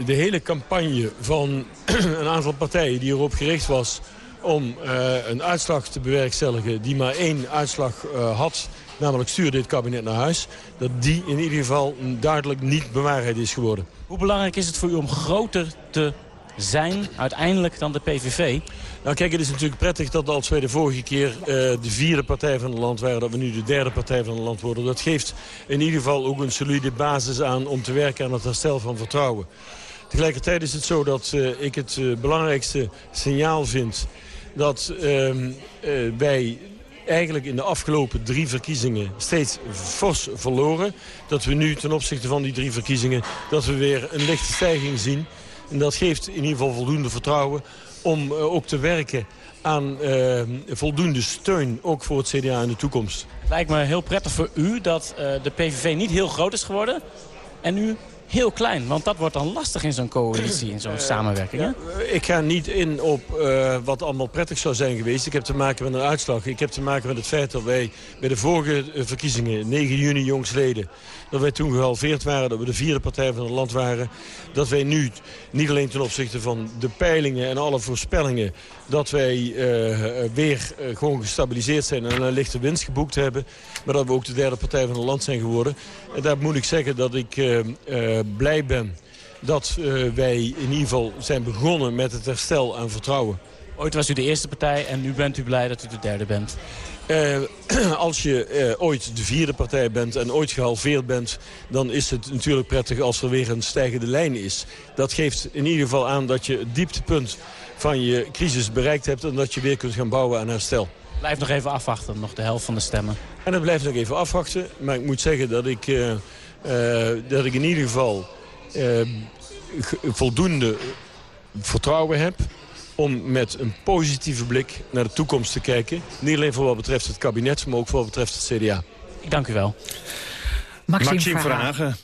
de hele campagne van een aantal partijen die erop gericht was om uh, een uitslag te bewerkstelligen die maar één uitslag uh, had, namelijk stuur dit kabinet naar huis, dat die in ieder geval duidelijk niet bewaarheid is geworden. Hoe belangrijk is het voor u om groter te zijn uiteindelijk dan de PVV? Nou kijk, het is natuurlijk prettig dat als wij de vorige keer uh, de vierde partij van het land waren... dat we nu de derde partij van het land worden. Dat geeft in ieder geval ook een solide basis aan om te werken aan het herstel van vertrouwen. Tegelijkertijd is het zo dat uh, ik het uh, belangrijkste signaal vind... dat ehm, wij eigenlijk in de afgelopen drie verkiezingen steeds fors verloren. Dat we nu ten opzichte van die drie verkiezingen... dat we weer een lichte stijging zien... En dat geeft in ieder geval voldoende vertrouwen om uh, ook te werken aan uh, voldoende steun, ook voor het CDA in de toekomst. Het lijkt me heel prettig voor u dat uh, de PVV niet heel groot is geworden... en u heel klein. Want dat wordt dan lastig in zo'n coalitie, in zo'n uh, samenwerking. Hè? Ja, ik ga niet in op uh, wat allemaal prettig zou zijn geweest. Ik heb te maken met een uitslag. Ik heb te maken met het feit dat wij bij de vorige verkiezingen, 9 juni jongsleden... dat wij toen gehalveerd waren, dat we de vierde partij van het land waren. Dat wij nu, niet alleen ten opzichte van de peilingen en alle voorspellingen... dat wij uh, weer gewoon gestabiliseerd zijn en een lichte winst geboekt hebben... maar dat we ook de derde partij van het land zijn geworden. En daar moet ik zeggen dat ik blij ben dat wij in ieder geval zijn begonnen met het herstel aan vertrouwen. Ooit was u de eerste partij en nu bent u blij dat u de derde bent. Uh, als je uh, ooit de vierde partij bent en ooit gehalveerd bent... dan is het natuurlijk prettig als er weer een stijgende lijn is. Dat geeft in ieder geval aan dat je het dieptepunt van je crisis bereikt hebt... en dat je weer kunt gaan bouwen aan herstel. Blijf nog even afwachten, nog de helft van de stemmen. En dan blijft nog even afwachten. Maar ik moet zeggen dat ik... Uh, uh, dat ik in ieder geval uh, voldoende vertrouwen heb om met een positieve blik naar de toekomst te kijken. Niet alleen voor wat betreft het kabinet, maar ook voor wat betreft het CDA. Ik dank u wel. Maxime, Maxime Verhagen,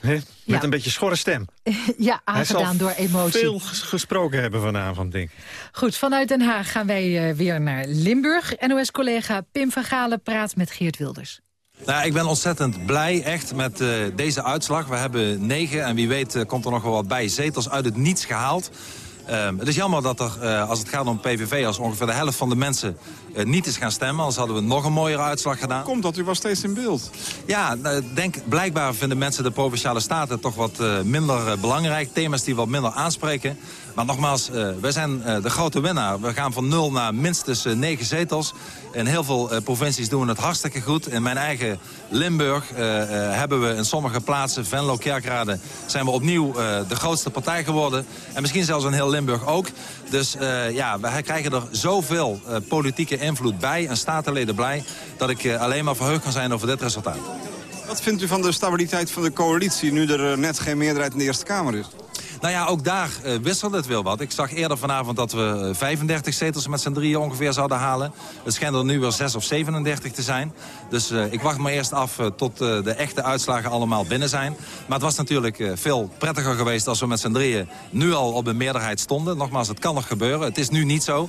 met ja. een beetje schorre stem. ja, aangedaan door emotie. veel gesproken hebben vanavond, denk ik. Goed, vanuit Den Haag gaan wij uh, weer naar Limburg. NOS-collega Pim van Galen praat met Geert Wilders. Nou, ik ben ontzettend blij echt met uh, deze uitslag. We hebben negen en wie weet uh, komt er nog wel wat bij zetels uit het niets gehaald. Uh, het is jammer dat er, uh, als het gaat om PVV... als ongeveer de helft van de mensen uh, niet is gaan stemmen. Anders hadden we nog een mooiere uitslag gedaan. Komt dat u was steeds in beeld? Ja, denk, blijkbaar vinden mensen de Provinciale Staten toch wat minder belangrijk. Thema's die wat minder aanspreken. Maar nogmaals, wij zijn de grote winnaar. We gaan van nul naar minstens negen zetels. In heel veel provincies doen we het hartstikke goed. In mijn eigen Limburg hebben we in sommige plaatsen, Venlo, Kerkrade... zijn we opnieuw de grootste partij geworden. En misschien zelfs een heel Limburg ook. Dus ja, wij krijgen er zoveel politieke invloed bij en statenleden blij... dat ik alleen maar verheugd kan zijn over dit resultaat. Wat vindt u van de stabiliteit van de coalitie... nu er net geen meerderheid in de Eerste Kamer is? Nou ja, ook daar uh, wisselde het wel wat. Ik zag eerder vanavond dat we 35 zetels met z'n drieën ongeveer zouden halen. Het schijnt er nu weer 6 of 37 te zijn. Dus uh, ik wacht maar eerst af uh, tot de echte uitslagen allemaal binnen zijn. Maar het was natuurlijk veel prettiger geweest als we met z'n drieën nu al op een meerderheid stonden. Nogmaals, het kan nog gebeuren. Het is nu niet zo.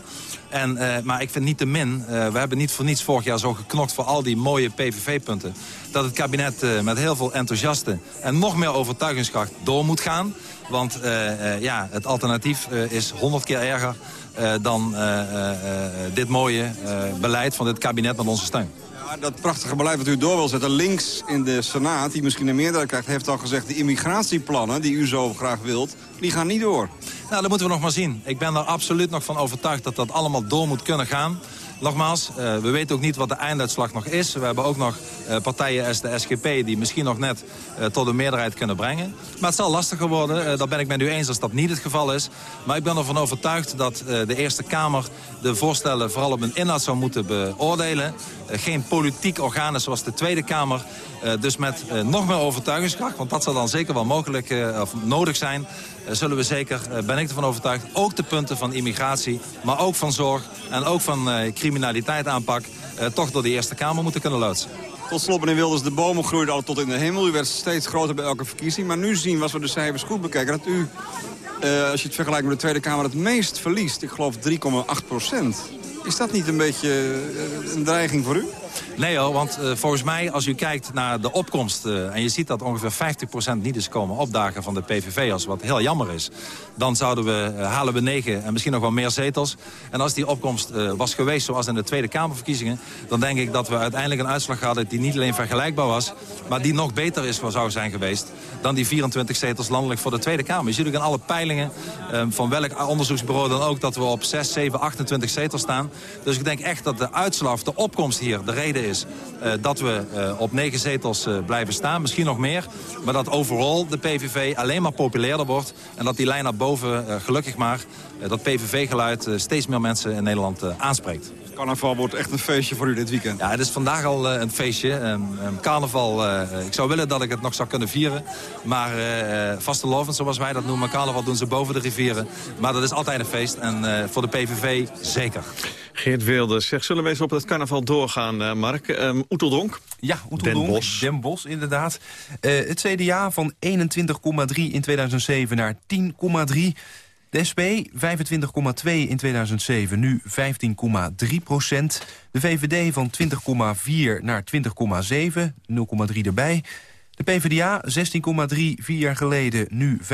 En, maar ik vind niet te min. we hebben niet voor niets vorig jaar zo geknokt voor al die mooie PVV-punten. Dat het kabinet met heel veel enthousiasten en nog meer overtuigingskracht door moet gaan. Want ja, het alternatief is honderd keer erger dan dit mooie beleid van dit kabinet met onze steun. Dat prachtige beleid wat u door wil zetten. Links in de Senaat, die misschien een meerderheid krijgt... heeft al gezegd, de immigratieplannen die u zo graag wilt... die gaan niet door. Nou, dat moeten we nog maar zien. Ik ben er absoluut nog van overtuigd dat dat allemaal door moet kunnen gaan. Nogmaals, uh, we weten ook niet wat de einduitslag nog is. We hebben ook nog uh, partijen als de SGP die misschien nog net uh, tot een meerderheid kunnen brengen. Maar het zal lastiger worden. daar ben ik met u eens als dat niet het geval is. Maar ik ben ervan overtuigd dat de Eerste Kamer de voorstellen vooral op een inhoud zou moeten beoordelen. Geen politiek orgaan zoals de Tweede Kamer. dus met nog meer overtuigingskracht, want dat zal dan zeker wel mogelijk of nodig zijn zullen we zeker, ben ik ervan overtuigd, ook de punten van immigratie, maar ook van zorg en ook van criminaliteit aanpak... Toch door de Eerste Kamer moeten kunnen loodsen. Tot slot, meneer Wilders, de bomen groeiden al tot in de hemel. U werd steeds groter bij elke verkiezing. Maar nu zien we, als we de cijfers goed bekijken... dat u, als je het vergelijkt met de Tweede Kamer, het meest verliest. Ik geloof 3,8 procent. Is dat niet een beetje uh, een dreiging voor u? Nee want uh, volgens mij als u kijkt naar de opkomst... Uh, en je ziet dat ongeveer 50% niet is komen opdagen van de PVV'ers... wat heel jammer is, dan zouden we, uh, halen we negen en misschien nog wel meer zetels. En als die opkomst was geweest zoals in de Tweede Kamerverkiezingen... dan denk ik dat we uiteindelijk een uitslag hadden die niet alleen vergelijkbaar was... maar die nog beter is, zou zijn geweest dan die 24 zetels landelijk voor de Tweede Kamer. Je ziet ook in alle peilingen van welk onderzoeksbureau dan ook... dat we op 6, 7, 28 zetels staan. Dus ik denk echt dat de uitslag, de opkomst hier... de reden is uh, dat we uh, op negen zetels uh, blijven staan. Misschien nog meer. Maar dat overal de PVV alleen maar populairder wordt. En dat die lijn naar boven, gelukkig maar, dat PVV-geluid steeds meer mensen in Nederland aanspreekt. Carnaval wordt echt een feestje voor u dit weekend. Ja, het is vandaag al een feestje. Carnaval, ik zou willen dat ik het nog zou kunnen vieren. Maar vastelovend, zoals wij dat noemen, carnaval doen ze boven de rivieren. Maar dat is altijd een feest. En voor de PVV zeker. Geert Wilders, zeg, zullen we eens op het carnaval doorgaan, uh, Mark? Um, Oeteldonk? Ja, Oeteldonk. Den Bosch. Den Bosch, inderdaad. Uh, het CDA van 21,3 in 2007 naar 10,3. De SP 25,2 in 2007, nu 15,3 procent. De VVD van 20,4 naar 20,7, 0,3 erbij. De PvdA 16,3 vier jaar geleden, nu 15,1.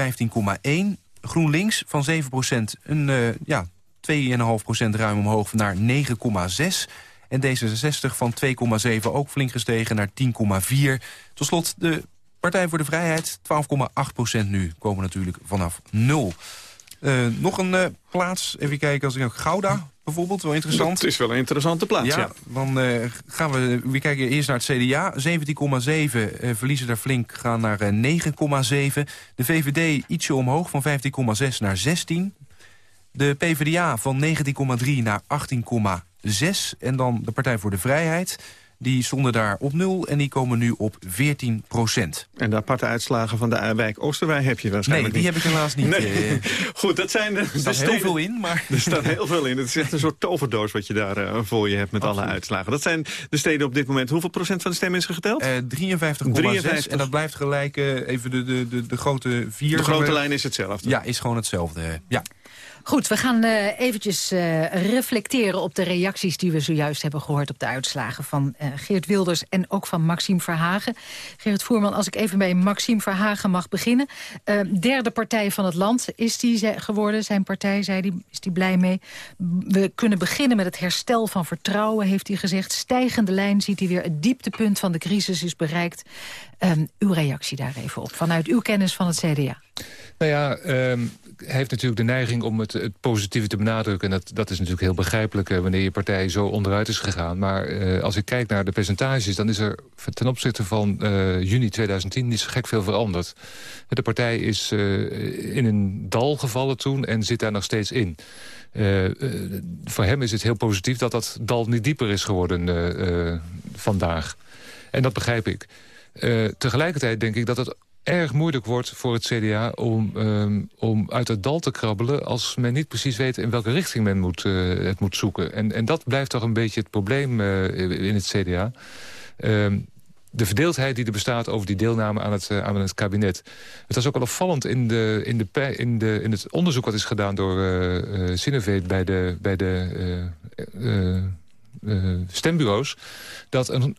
GroenLinks van 7 procent, een uh, ja, 2,5% ruim omhoog naar 9,6. En D66 van 2,7 ook flink gestegen naar 10,4. Tot slot de Partij voor de Vrijheid, 12,8% nu. Komen natuurlijk vanaf 0. Uh, nog een uh, plaats, even kijken als ik nog Gouda bijvoorbeeld, wel interessant. Het is wel een interessante plaats, ja. ja. Dan uh, gaan we, we kijken eerst naar het CDA, 17,7 verliezen daar flink, gaan naar 9,7. De VVD ietsje omhoog, van 15,6 naar 16. De PvdA van 19,3 naar 18,6. En dan de Partij voor de Vrijheid. Die stonden daar op nul en die komen nu op 14 procent. En de aparte uitslagen van de wijk Oosterwijk heb je waarschijnlijk Nee, die heb ik helaas niet. Nee. Uh, Goed, dat zijn de, er staat heel veel in, maar... Er staat heel veel in. Het is echt een soort toverdoos wat je daar uh, voor je hebt met Absoluut. alle uitslagen. Dat zijn de steden op dit moment. Hoeveel procent van de stemmen is er geteld? Uh, 53,6. En dat blijft gelijk even de, de, de, de grote vier. De grote lijn is hetzelfde? Ja, is gewoon hetzelfde. Ja. Goed, we gaan uh, eventjes uh, reflecteren op de reacties die we zojuist hebben gehoord op de uitslagen van uh, Geert Wilders en ook van Maxime Verhagen. Gerrit Voerman, als ik even bij Maxime Verhagen mag beginnen. derde partij van het land is die geworden, zijn partij, zei die, is die blij mee. We kunnen beginnen met het herstel van vertrouwen, heeft hij gezegd. Stijgende lijn ziet hij weer, het dieptepunt van de crisis is bereikt. Um, uw reactie daar even op, vanuit uw kennis van het CDA. Nou ja, um, hij heeft natuurlijk de neiging om het, het positieve te benadrukken. En dat, dat is natuurlijk heel begrijpelijk uh, wanneer je partij zo onderuit is gegaan. Maar uh, als ik kijk naar de percentages... dan is er ten opzichte van uh, juni 2010 niet zo gek veel veranderd. De partij is in een dal gevallen toen en zit daar nog steeds in. voor hem is het heel positief dat dat dal niet dieper is geworden vandaag. En dat begrijp ik. tegelijkertijd denk ik dat het erg moeilijk wordt voor het CDA om, um, om uit het dal te krabbelen... als men niet precies weet in welke richting men moet, uh, het moet zoeken. En, en dat blijft toch een beetje het probleem uh, in het CDA. Um, de verdeeldheid die er bestaat over die deelname aan het, uh, aan het kabinet. Het was ook al opvallend in, de, in, de, in, de, in het onderzoek wat is gedaan door uh, bij de, bij de stembureaus... dat een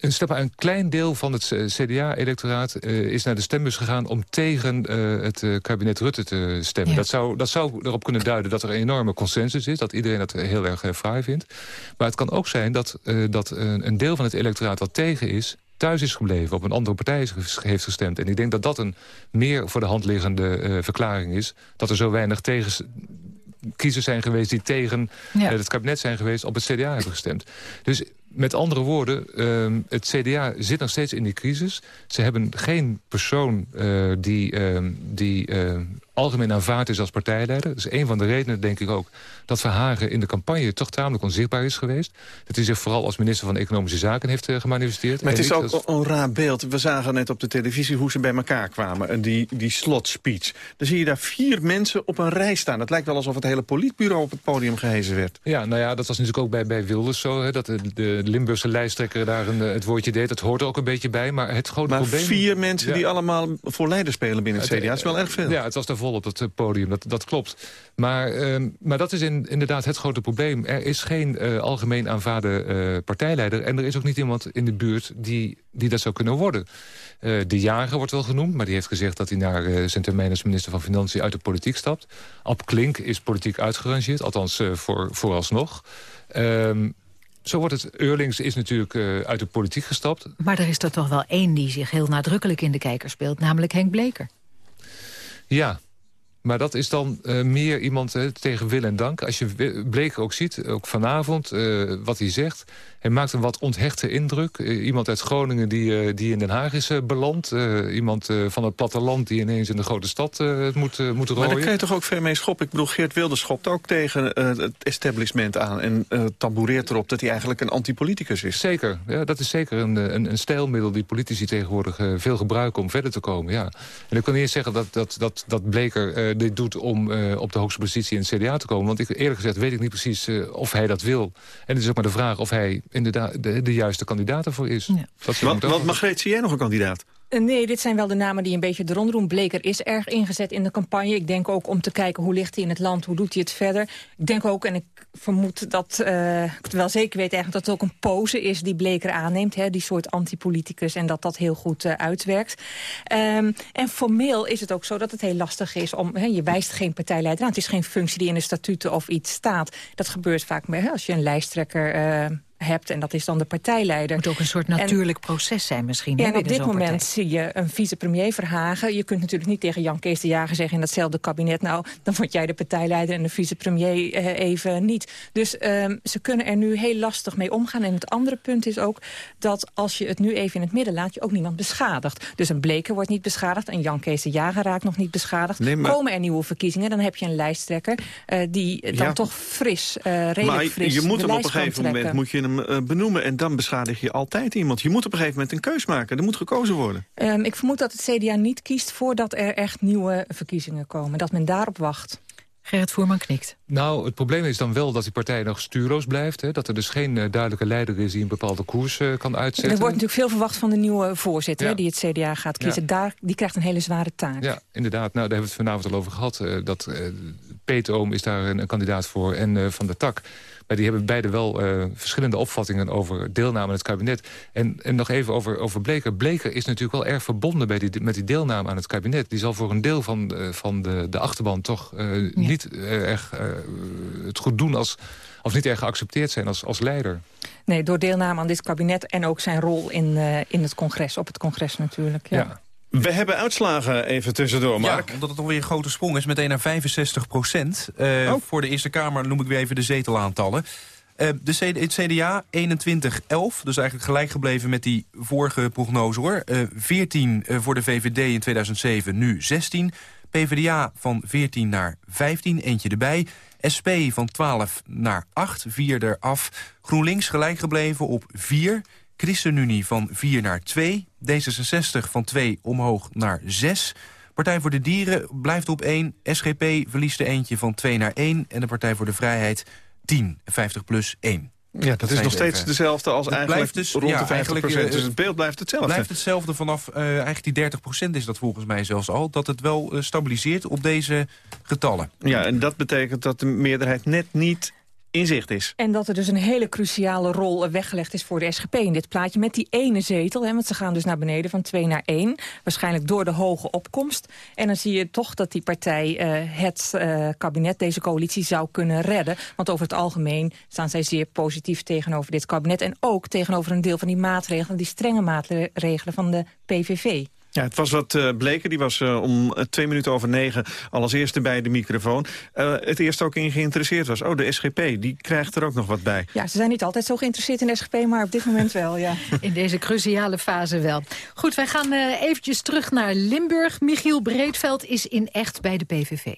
een, een klein deel van het CDA-electoraat uh, is naar de stembus gegaan... om tegen uh, het uh, kabinet Rutte te stemmen. Dat, zou, dat zou erop kunnen duiden dat er een enorme consensus is... dat iedereen dat heel erg fraai vindt. Maar het kan ook zijn dat, dat een deel van het electoraat wat tegen is thuis is gebleven, op een andere partij heeft gestemd. En ik denk dat dat een meer voor de hand liggende verklaring is. Dat er zo weinig tegen, kiezers zijn geweest die tegen ja. het kabinet zijn geweest... op het CDA hebben gestemd. Dus met andere woorden, uh, het CDA zit nog steeds in die crisis. Ze hebben geen persoon uh, die, uh, die uh, algemeen aanvaard is als partijleider. Dat is een van de redenen, denk ik ook, dat Verhagen in de campagne toch tamelijk onzichtbaar is geweest. Dat hij zich vooral als minister van Economische Zaken heeft uh, gemanifesteerd. Maar het is ook een raar beeld. We zagen net op de televisie hoe ze bij elkaar kwamen. En die, die slotspeech. Dan zie je daar vier mensen op een rij staan. Het lijkt wel alsof het hele politbureau op het podium gehezen werd. Ja, nou ja, dat was natuurlijk ook bij, bij Wilders zo. Hè, dat de, de Limburgse lijsttrekker daar een, het woordje deed. Dat hoort er ook een beetje bij. Maar het grote maar probleem... vier mensen die allemaal voor leider spelen binnen het, het CDA. Dat is wel erg veel. Ja, het was daar vol op het podium. Dat, dat klopt. Maar, uh, maar dat is in, inderdaad het grote probleem. Er is geen uh, algemeen aanvaarde uh, partijleider. En er is ook niet iemand in de buurt die, die dat zou kunnen worden. De jager wordt wel genoemd, maar die heeft gezegd dat hij naar zijn termijn als minister van Financiën uit de politiek stapt. Ab Klink is politiek uitgerangeerd, althans voor, vooralsnog. Um, zo wordt het. Eurlings is natuurlijk uh, uit de politiek gestapt. Maar er is er toch wel één die zich heel nadrukkelijk in de kijker speelt, namelijk Henk Bleker. Ja, maar dat is dan uh, meer iemand uh, tegen wil en dank. Als je Bleker ook ziet, ook vanavond, uh, wat hij zegt... Hij maakt een wat onthechte indruk. Uh, iemand uit Groningen die, uh, die in Den Haag is uh, beland. iemand van het platteland die ineens in de grote stad moet, moet rooien. Maar daar kun je toch ook ver mee schoppen? Ik bedoel, Geert Wilders schopt ook tegen het establishment aan... en tamboureert erop dat hij eigenlijk een antipoliticus is. Zeker, ja, dat is zeker een, een, een stijlmiddel die politici tegenwoordig veel gebruiken... om verder te komen, ja. En ik kan niet eens zeggen dat, dat, dat, dat Bleker dit doet om op de hoogste positie in het CDA te komen. Want ik, eerlijk gezegd weet ik niet precies of hij dat wil. En het is ook maar de vraag of hij inderdaad de, de juiste kandidaat ervoor is. Ja. wat, wat Margreet, zie jij nog een kandidaat? Eh, nee, dit zijn wel de namen die een beetje eronder doen. Bleker is erg ingezet in de campagne. Ik denk ook om te kijken hoe ligt hij in het land, hoe doet hij het verder. Ik denk ook, en ik vermoed dat, uh, ik het wel zeker weet eigenlijk... dat het ook een pose is die Bleker aanneemt, hè, die soort antipoliticus... en dat dat heel goed uh, uitwerkt. Um, en formeel is het ook zo dat het heel lastig is om... Hè, je wijst geen partijleider aan. Het is geen functie die in de statuten of iets staat. Dat gebeurt vaak meer hè, als je een lijsttrekker... Uh, hebt. En dat is dan de partijleider. Het moet ook een soort natuurlijk en, proces zijn misschien. Ja, en op dit moment partij. zie je een vicepremier Verhagen. Je kunt natuurlijk niet tegen Jan Kees de Jager zeggen in datzelfde kabinet... nou, dan word jij de partijleider en de vicepremier eh, even niet. Dus um, ze kunnen er nu heel lastig mee omgaan. En het andere punt is ook dat als je het nu even in het midden laat... je ook niemand beschadigt. Dus een Bleker wordt niet beschadigd en Jan Kees de Jager raakt nog niet beschadigd. Nee, maar... Komen er nieuwe verkiezingen, dan heb je een lijsttrekker... Uh, die dan ja. toch fris, uh, redelijk maar fris je moet hem op een gegeven moment moet je hem uh, benoemen en dan beschadig je altijd iemand. Je moet op een gegeven moment een keus maken. Er moet gekozen worden. Um, ik vermoed dat het CDA niet kiest voordat er echt nieuwe verkiezingen komen. Dat men daarop wacht. Gerrit Voerman knikt. Nou, het probleem is dan wel dat die partij nog stuurloos blijft. Hè? Dat er dus geen uh, duidelijke leider is die een bepaalde koers uh, kan uitzetten. Er wordt natuurlijk veel verwacht van de nieuwe voorzitter... Ja. die het CDA gaat kiezen. Ja. Daar, die krijgt een hele zware taak. Ja, inderdaad. Nou, daar hebben we het vanavond al over gehad. Uh, dat Peter Oom is daar een, een kandidaat voor en Van der Tak... Maar die hebben beide wel uh, verschillende opvattingen over deelname aan het kabinet. En, en nog even over, over Bleker. Bleker is natuurlijk wel erg verbonden bij die, met die deelname aan het kabinet. Die zal voor een deel van, uh, van de, de achterban toch uh, ja. niet erg het goed doen als of niet erg geaccepteerd zijn als, als leider. Nee, door deelname aan dit kabinet en ook zijn rol in, in het congres, op het congres natuurlijk. Ja. ja. We hebben uitslagen even tussendoor, Mark. Ja, omdat het alweer een grote sprong is, meteen naar 65 procent. Uh, oh. Voor de Eerste Kamer noem ik weer even de zetelaantallen. Uh, de CD, het CDA 2111, dus eigenlijk gelijk gebleven met die vorige prognose hoor. Uh, 14 uh, voor de VVD in 2007, nu 16. PvdA van 14 naar 15, eentje erbij. SP van 12 naar 8, 4 eraf. GroenLinks gelijk gebleven op 4. ChristenUnie van 4 naar 2. D66 van 2 omhoog naar 6. Partij voor de Dieren blijft op 1. SGP verliest er eentje van 2 naar 1. En de Partij voor de Vrijheid 10, 50 plus 1. Ja, dat is nog steeds dezelfde als eigenlijk blijft dus, rond ja, de 50 eigenlijk, eh, Dus het beeld blijft hetzelfde. blijft hetzelfde vanaf, eh, eigenlijk die 30% is dat volgens mij zelfs al... dat het wel eh, stabiliseert op deze getallen. Ja, en dat betekent dat de meerderheid net niet in zicht is. En dat er dus een hele cruciale rol weggelegd is voor de SGP in dit plaatje. Met die ene zetel, hè, want ze gaan dus naar beneden van 2 naar 1. Waarschijnlijk door de hoge opkomst. En dan zie je toch dat die partij eh, het eh, kabinet, deze coalitie, zou kunnen redden. Want over het algemeen staan zij zeer positief tegenover dit kabinet. En ook tegenover een deel van die maatregelen, die strenge maatregelen van de PVV. Ja, het was wat uh, Bleker, die was uh, om uh, twee minuten over negen al als eerste bij de microfoon. het eerst ook in geïnteresseerd was. Oh, de SGP, die krijgt er ook nog wat bij. Ja, ze zijn niet altijd zo geïnteresseerd in de SGP, maar op dit moment wel, ja. In deze cruciale fase wel. Goed, wij gaan eventjes terug naar Limburg. Michiel Breedveld is in echt bij de PVV.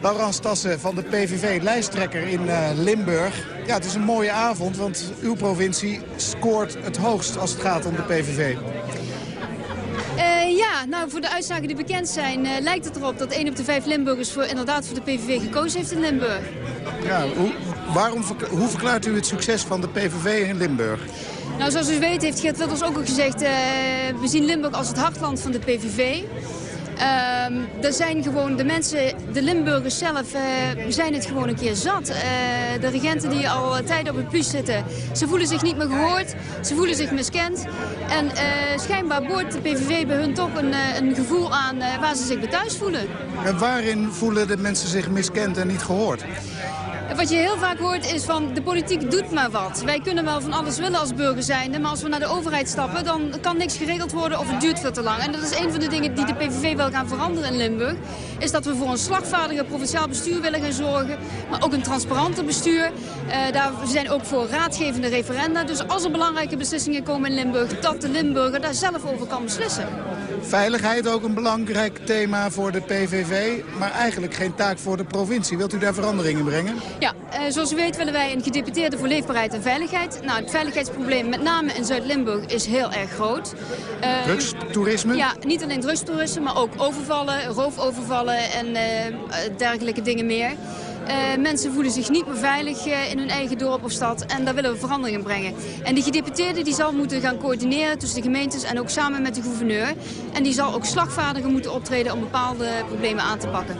Laurens Tassen van de PVV, lijsttrekker in uh, Limburg. Ja, het is een mooie avond, want uw provincie scoort het hoogst als het gaat om de PVV. Uh, ja, nou voor de uitslagen die bekend zijn uh, lijkt het erop dat 1 op de 5 Limburgers voor, inderdaad voor de PVV gekozen heeft in Limburg. Ja, hoe, waarom, hoe verklaart u het succes van de PVV in Limburg? Nou, zoals u weet heeft Geert Wilders ook al gezegd, uh, we zien Limburg als het hartland van de PVV. Um, er zijn gewoon de mensen, de Limburgers zelf, uh, zijn het gewoon een keer zat. Uh, de regenten die al tijden op het plus zitten, ze voelen zich niet meer gehoord. Ze voelen zich miskend. En uh, schijnbaar boort de PVV bij hun toch een, een gevoel aan waar ze zich thuis voelen. En waarin voelen de mensen zich miskend en niet gehoord? Wat je heel vaak hoort is van de politiek doet maar wat. Wij kunnen wel van alles willen als burger zijnde, maar als we naar de overheid stappen dan kan niks geregeld worden of het duurt veel te lang. En dat is een van de dingen die de PVV wil gaan veranderen in Limburg. Is dat we voor een slagvaardiger provinciaal bestuur willen gaan zorgen, maar ook een transparanter bestuur. Uh, daar zijn ook voor raadgevende referenda. Dus als er belangrijke beslissingen komen in Limburg, dat de Limburger daar zelf over kan beslissen. Veiligheid ook een belangrijk thema voor de PVV, maar eigenlijk geen taak voor de provincie. Wilt u daar verandering in brengen? Ja, uh, zoals u weet willen wij een gedeputeerde voor leefbaarheid en veiligheid. Nou, het veiligheidsprobleem met name in Zuid-Limburg is heel erg groot. Uh, drugstoerisme? Ja, niet alleen drugstoerisme, maar ook overvallen, roofovervallen en uh, dergelijke dingen meer. Uh, mensen voelen zich niet meer veilig uh, in hun eigen dorp of stad. En daar willen we verandering in brengen. En die gedeputeerde die zal moeten gaan coördineren tussen de gemeentes en ook samen met de gouverneur. En die zal ook slagvaardiger moeten optreden om bepaalde problemen aan te pakken.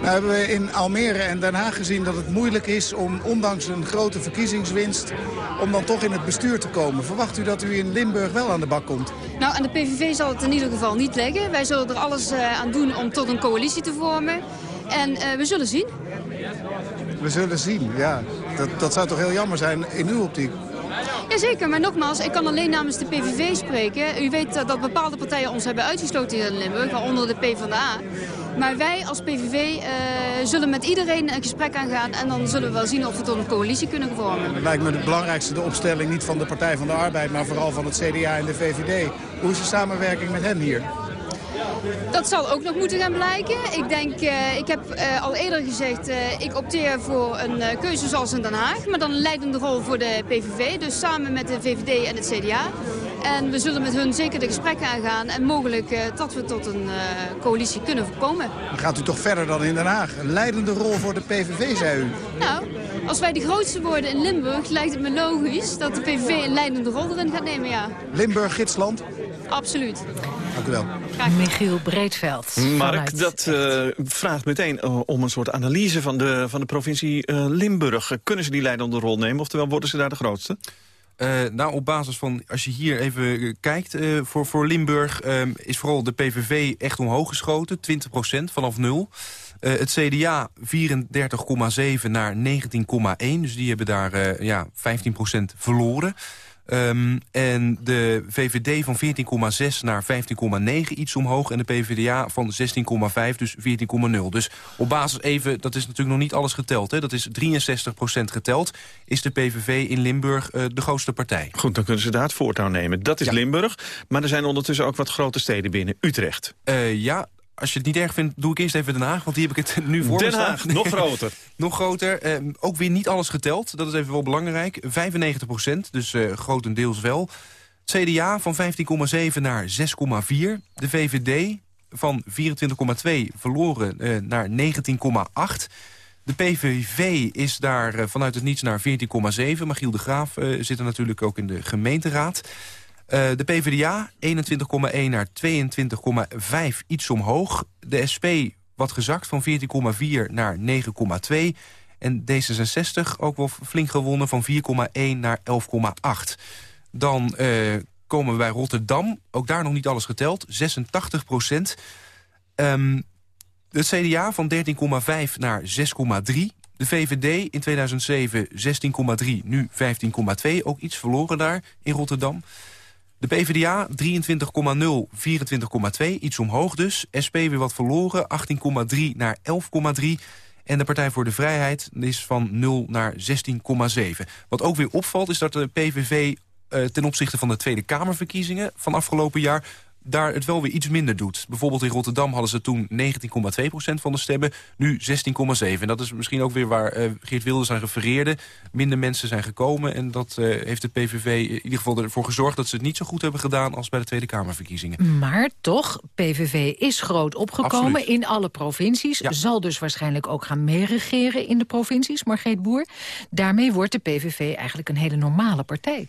Nou hebben we in Almere en Den Haag gezien dat het moeilijk is om, ondanks een grote verkiezingswinst, om dan toch in het bestuur te komen. Verwacht u dat u in Limburg wel aan de bak komt? Nou, aan de PVV zal het in ieder geval niet liggen. Wij zullen er alles uh, aan doen om tot een coalitie te vormen. En uh, we zullen zien. We zullen zien, ja. Dat, dat zou toch heel jammer zijn in uw optiek? Jazeker, maar nogmaals, ik kan alleen namens de PVV spreken. U weet dat bepaalde partijen ons hebben uitgesloten hier in Limburg, waaronder de PvdA. Maar wij als PVV uh, zullen met iedereen een gesprek aangaan... en dan zullen we wel zien of we tot een coalitie kunnen vormen. Het lijkt me het belangrijkste de opstelling niet van de Partij van de Arbeid... maar vooral van het CDA en de VVD. Hoe is de samenwerking met hen hier? Dat zal ook nog moeten gaan blijken. Ik denk, uh, ik heb uh, al eerder gezegd, uh, ik opteer voor een keuze zoals in Den Haag. Maar dan een leidende rol voor de PVV. Dus samen met de VVD en het CDA. En we zullen met hun zeker de gesprekken aangaan. En mogelijk dat we tot een coalitie kunnen voorkomen. Dan gaat u toch verder dan in Den Haag. Een leidende rol voor de PVV, zei u. Nou, als wij de grootste worden in Limburg, lijkt het me logisch dat de PVV een leidende rol erin gaat nemen, ja. Limburg, gidsland? Absoluut. Dank u wel. Michiel Breedveld. Mark, vanuit... dat uh, vraagt meteen uh, om een soort analyse van de, van de provincie uh, Limburg. Kunnen ze die leidende rol nemen, oftewel worden ze daar de grootste? Uh, nou, op basis van, als je hier even kijkt, uh, voor, voor Limburg uh, is vooral de PVV echt omhoog geschoten. 20% vanaf nul. het CDA 34,7 naar 19,1. Dus die hebben daar ja, 15% verloren. Um, en de VVD van 14,6 naar 15,9 iets omhoog. En de PvdA van 16,5, dus 14,0. Dus op basis even, dat is natuurlijk nog niet alles geteld. Hè. Dat is 63% geteld. Is de PVV in Limburg uh, de grootste partij. Goed, dan kunnen ze daar het voortouw nemen. Dat is ja. Limburg. Maar er zijn ondertussen ook wat grote steden binnen. Utrecht. Uh, ja, als je het niet erg vindt, doe ik eerst even Den Haag. Want die heb ik het nu voor Den. Haag, nog groter. nog groter. Eh, ook weer niet alles geteld. Dat is even wel belangrijk. 95 procent, dus eh, grotendeels wel. CDA van 15,7 naar 6,4. De VVD van 24,2 verloren eh, naar 19,8. De PVV is daar eh, vanuit het niets naar 14,7. Maar Giel de Graaf eh, zit er natuurlijk ook in de gemeenteraad. Uh, de PvdA 21,1 naar 22,5, iets omhoog. De SP wat gezakt van 14,4 naar 9,2. En D66 ook wel flink gewonnen van 4,1 naar 11,8. Dan uh, komen we bij Rotterdam. Ook daar nog niet alles geteld. 86 procent. Um, het CDA van 13,5 naar 6,3. De VVD in 2007 16,3, nu 15,2. Ook iets verloren daar in Rotterdam. De PvdA 23,0, 24,2, iets omhoog dus. SP weer wat verloren, 18,3 naar 11,3. En de Partij voor de Vrijheid is van 0 naar 16,7. Wat ook weer opvalt is dat de PVV uh, ten opzichte van de Tweede Kamerverkiezingen van afgelopen jaar daar het wel weer iets minder doet. Bijvoorbeeld in Rotterdam hadden ze toen 19,2% van de stemmen, nu 16,7. En dat is misschien ook weer waar uh, Geert Wilders aan refereerde. Minder mensen zijn gekomen en dat uh, heeft de PVV in ieder geval ervoor gezorgd... dat ze het niet zo goed hebben gedaan als bij de Tweede Kamerverkiezingen. Maar toch, PVV is groot opgekomen Absoluut. in alle provincies. Ja. Zal dus waarschijnlijk ook gaan meeregeren in de provincies, Margreet Boer. Daarmee wordt de PVV eigenlijk een hele normale partij.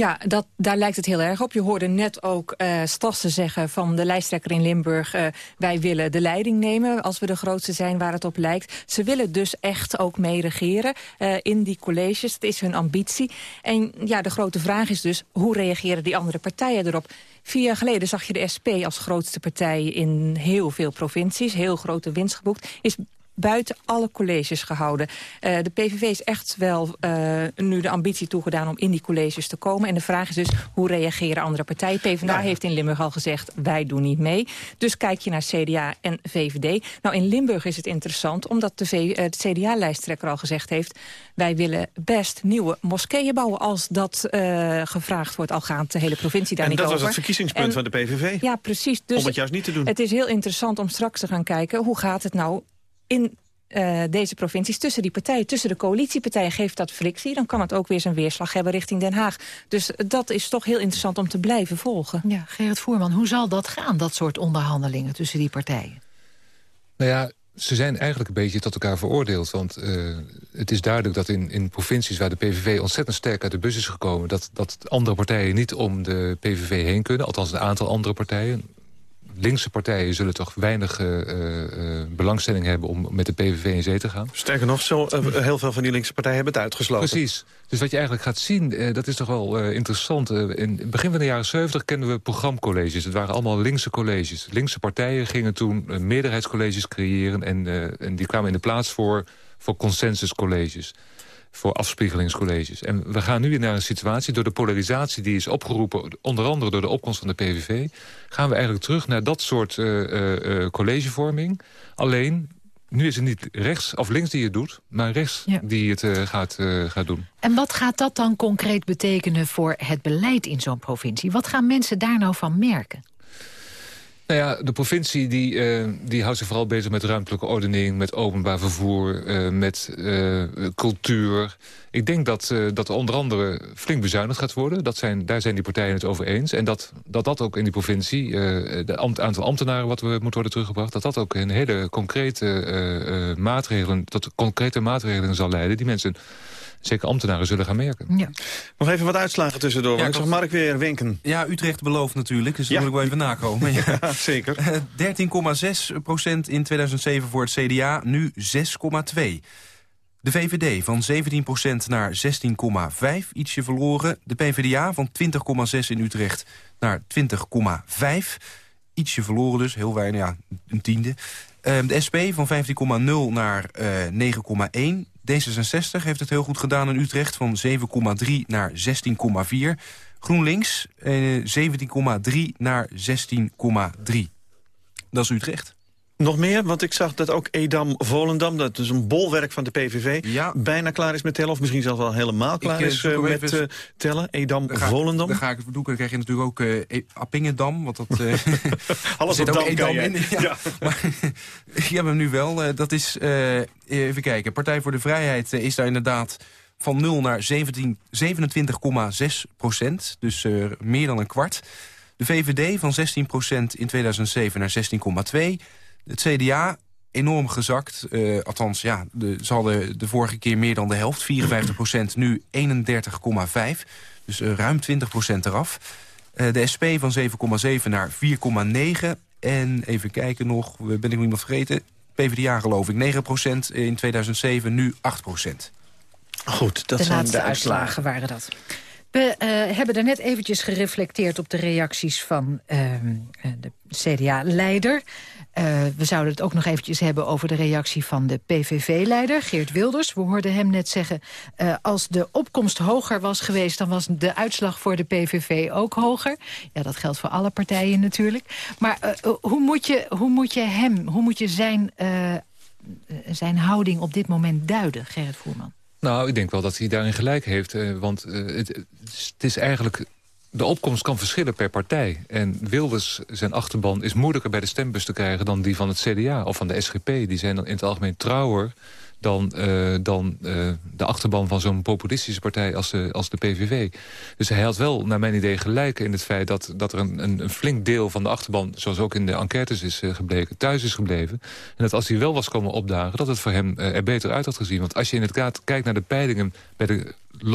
Ja, dat, daar lijkt het heel erg op. Je hoorde net ook uh, Stassen zeggen van de lijsttrekker in Limburg... Uh, wij willen de leiding nemen als we de grootste zijn waar het op lijkt. Ze willen dus echt ook mee regeren uh, in die colleges. Het is hun ambitie. En ja, de grote vraag is dus, hoe reageren die andere partijen erop? Vier jaar geleden zag je de SP als grootste partij in heel veel provincies. Heel grote winst geboekt. Is buiten alle colleges gehouden. Uh, de PVV is echt wel uh, nu de ambitie toegedaan om in die colleges te komen. En de vraag is dus, hoe reageren andere partijen? PvdA nou, heeft in Limburg al gezegd, wij doen niet mee. Dus kijk je naar CDA en VVD. Nou, in Limburg is het interessant, omdat de, uh, de CDA-lijsttrekker al gezegd heeft... wij willen best nieuwe moskeeën bouwen als dat gevraagd wordt. Al gaat de hele provincie daar en niet over. over. dat was het verkiezingspunt en, van de PVV. Ja, precies. Dus om het juist niet te doen. Het is heel interessant om straks te gaan kijken... hoe gaat het nou in uh, deze provincies tussen die partijen, tussen de coalitiepartijen geeft dat frictie. Dan kan het ook weer zijn weerslag hebben richting Den Haag. Dus dat is toch heel interessant om te blijven volgen. Ja, Gerrit Voerman, hoe zal dat gaan, dat soort onderhandelingen tussen die partijen? Nou ja, ze zijn eigenlijk een beetje tot elkaar veroordeeld. Want uh, het is duidelijk dat in, in provincies waar de PVV ontzettend sterk uit de bus is gekomen... Dat, dat andere partijen niet om de PVV heen kunnen. Althans een aantal andere partijen linkse partijen zullen toch weinig uh, uh, belangstelling hebben... om met de PVV in zee te gaan. Sterker nog, zo, heel veel van die linkse partijen hebben het uitgesloten. Precies. Dus wat je eigenlijk gaat zien, dat is toch wel interessant. in het begin van de jaren 70 kenden we programcolleges. Het waren allemaal linkse colleges. Linkse partijen gingen toen meerderheidscolleges creëren... en, en die kwamen in de plaats voor, voor consensuscolleges voor afspiegelingscolleges. En we gaan nu naar een situatie, door de polarisatie die is opgeroepen... onder andere door de opkomst van de PVV... gaan we eigenlijk terug naar dat soort uh, uh, collegevorming. Alleen, nu is het niet rechts of links die het doet... maar rechts ja. die het uh, gaat, uh, gaat doen. En wat gaat dat dan concreet betekenen voor het beleid in zo'n provincie? Wat gaan mensen daar nou van merken? Nou ja, de provincie die, uh, die houdt zich vooral bezig met ruimtelijke ordening... met openbaar vervoer, uh, met uh, cultuur. Ik denk dat, dat onder andere flink bezuinigd gaat worden. Dat zijn, daar zijn die partijen het over eens. En dat dat, dat ook in die provincie, het aantal ambtenaren wat we moet worden teruggebracht... dat dat ook een hele concrete, maatregelen, tot concrete maatregelen zal leiden... die mensen zeker ambtenaren zullen gaan merken. Ja. Nog even wat uitslagen tussendoor. Ja, ik zag Mark weer winken. Ja, Utrecht belooft natuurlijk, dus daar moet ik wel even nakomen. ja, zeker. 13,6 procent in 2007 voor het CDA, nu 6,2. De VVD van 17 procent naar 16,5, ietsje verloren. De PvdA van 20,6 in Utrecht naar 20,5. Ietsje verloren dus, heel weinig, ja, een tiende. Uh, de SP van 15,0 naar uh, 9,1. D66 heeft het heel goed gedaan in Utrecht, van 7,3 naar 16,4. GroenLinks uh, 17,3 naar 16,3. Dat is Utrecht. Nog meer? Want ik zag dat ook Edam-Volendam, dat is een bolwerk van de PVV... bijna klaar is met tellen, of misschien zelfs wel helemaal klaar Ik, is eh, uh, met even- uh, tellen. Edam-Volendam. Dan ga ik het doen. Dan krijg je natuurlijk ook eh, Appingedam. Want dat, eh, Alles zit op ook Edam in. Ja. Ja. Maar ik heb hem nu wel. eh, dat is, eh, even kijken. Partij voor de Vrijheid eh, is daar inderdaad van 0 naar 17 27,6 procent. Dus eh, meer dan een kwart. De VVD van 16 procent in 2007 naar 16,2. Het CDA enorm gezakt. Eh, althans, ja, de, ze hadden de vorige keer meer dan de helft. 54 procent, nu 31,5. Dus eh, ruim 20 procent eraf. Eh, de SP van 7,7 naar 4,9. En even kijken nog, ben ik nog iemand vergeten? PvdA geloof ik, 9 procent in 2007, nu 8 procent. Goed, dat de zijn laatste de uitslagen waren dat. We eh, hebben er net eventjes gereflecteerd op de reacties van ehm, eh, de CDA-leider. Eh, we zouden het ook nog eventjes hebben over de reactie van de PVV-leider, Geert Wilders. We hoorden hem net zeggen, als de opkomst hoger was geweest... dan was de uitslag voor de PVV ook hoger. Ja, dat geldt voor alle partijen natuurlijk. Maar hoe, moet je, hoe moet je hem, hoe moet je zijn, zijn houding op dit moment duiden, Gerrit Voerman? Nou, ik denk wel dat hij daarin gelijk heeft. eh, want eh, het, het is- eigenlijk... De opkomst kan verschillen per partij. En Wilders, zijn achterban, is moeilijker bij de stembus te krijgen... dan die van het CDA of van de SGP. Die zijn dan in het algemeen trouwer dan, eh, dan eh, de achterban van zo'n populistische partij als de, als de PVV. Dus hij had wel, naar mijn idee, gelijk in het feit... dat, dat er een, een, flink deel van de achterban, zoals ook in de enquêtes is eh, gebleken... thuis is gebleven. En dat als hij wel was komen opdagen... dat het voor hem er beter uit had gezien. Want als je inderdaad kijkt naar de peilingen bij de,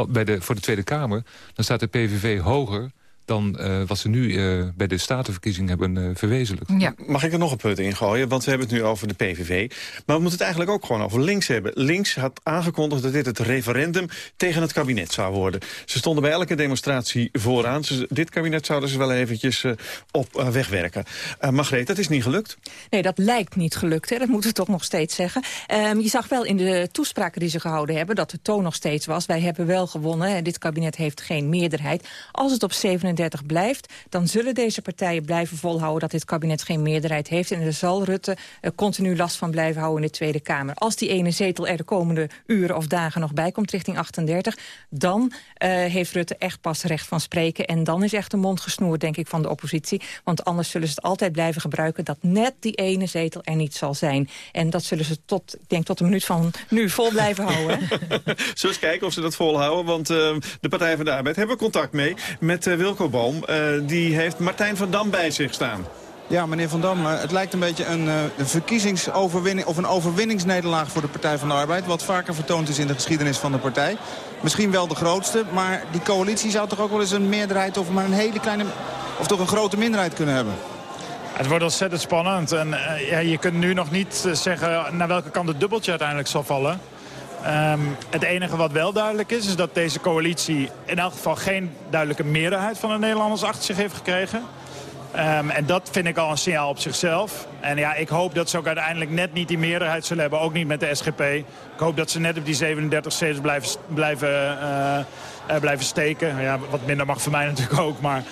bij de, voor de Tweede Kamer... dan staat de PVV hoger dan eh, wat ze nu eh, bij de statenverkiezing hebben eh, verwezenlijkt. Ja. Mag ik er nog een punt in gooien? Want we hebben het nu over de PVV. Maar we moeten het eigenlijk ook gewoon over links hebben. Links had aangekondigd dat dit het referendum tegen het kabinet zou worden. Ze stonden bij elke demonstratie vooraan. Ze- dit kabinet zouden ze wel eventjes op wegwerken. Uh, Margreet, dat is niet gelukt. Nee, dat lijkt niet gelukt. Hè. Dat moeten we toch nog steeds zeggen. Ehm, je zag wel in de toespraken die ze gehouden hebben... dat de toon nog steeds was. Wij hebben wel gewonnen. Hè. Dit kabinet heeft geen meerderheid. Als het op 37 blijft, dan zullen deze partijen blijven volhouden... dat dit kabinet geen meerderheid heeft. En er zal Rutte eh, continu last van blijven houden in de Tweede Kamer. Als die ene zetel er de komende uren of dagen nog bij komt... richting 38, dan eh, heeft Rutte echt pas recht van spreken. En dan is echt de mond gesnoerd, denk ik, van de oppositie. Want anders zullen ze het altijd blijven gebruiken... dat net die ene zetel er niet zal zijn. En dat zullen ze tot, ik denk, tot de minuut van nu vol blijven houden. Zullen we eens kijken of ze dat volhouden? Want eh, de Partij van de Arbeid hebben contact mee met eh, Wilco Boom. Eh, die heeft Martijn van Dam bij zich staan. Ja, meneer Van Dam, eh, het lijkt een beetje een, eh, een verkiezingsoverwinning of een overwinningsnederlaag voor de Partij van de Arbeid. Wat vaker vertoond is in de geschiedenis van de partij. Misschien wel de grootste, maar die coalitie zou toch ook wel eens een meerderheid of maar een hele kleine, of toch een grote minderheid kunnen hebben. Het wordt ontzettend spannend. En ja, je kunt nu nog niet zeggen naar welke kant het dubbeltje uiteindelijk zal vallen. Ehm, het enige wat wel duidelijk is, is dat deze coalitie in elk geval geen duidelijke meerderheid van de Nederlanders achter zich heeft gekregen. Ehm, en dat vind ik al een signaal op zichzelf. En ja, ik hoop dat ze ook uiteindelijk net niet die meerderheid zullen hebben. Ook niet met de SGP. Ik hoop dat ze net op die 37 zetels blijven, blijven, eh, blijven steken. Ja, wat minder mag voor mij natuurlijk ook. Maar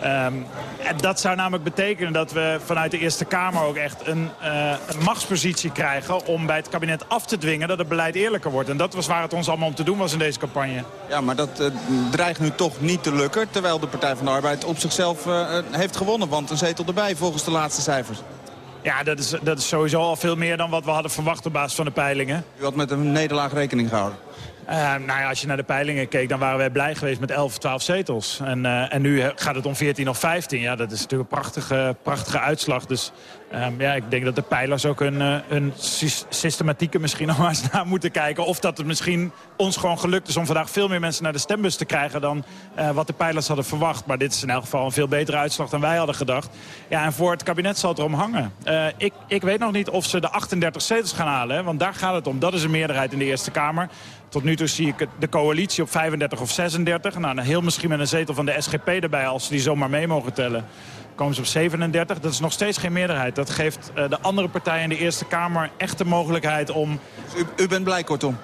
ehm, en dat zou namelijk betekenen dat we vanuit de Eerste Kamer ook echt een, eh, een machtspositie krijgen... om bij het kabinet af te dwingen dat het beleid eerlijker wordt. En dat was waar het ons allemaal om te doen was in deze campagne. Ja, maar dat eh, dreigt nu toch niet te lukken. Terwijl de Partij van de Arbeid op zichzelf eh, eh, heeft gewonnen. Want een zetel erbij volgens de laatste cijfers. Ja, dat is, dat is sowieso al veel meer dan wat we hadden verwacht op basis van de peilingen. U had met een nederlaag rekening gehouden. Eh, nou als je naar de peilingen keek, dan waren wij blij geweest met 11 of 12 zetels. En, eh, en nu gaat het om 14 of 15. Ja, dat is natuurlijk een prachtige, prachtige uitslag. Dus ehm, ja, ik denk dat de peilers ook een, eh, een sys- systematieke misschien nog eens naar moeten kijken. Of dat het misschien ons gewoon gelukt is om vandaag veel meer mensen naar de stembus te krijgen... dan eh, wat de peilers hadden verwacht. Maar dit is in elk geval een veel betere uitslag dan wij hadden gedacht. Ja, en voor het kabinet zal het erom hangen. Eh, ik, ik weet nog niet of ze de 38 zetels gaan halen. Want daar gaat het om. Dat is een meerderheid in de Eerste Kamer. Tot nu toe zie ik de coalitie op 35 of 36. Nou, heel misschien met een zetel van de SGP erbij... als ze die zomaar mee mogen tellen. Komen ze op 37. Dat is nog steeds geen meerderheid. Dat geeft eh, de andere partijen in de Eerste Kamer echt de mogelijkheid om... U, u bent blij, kortom?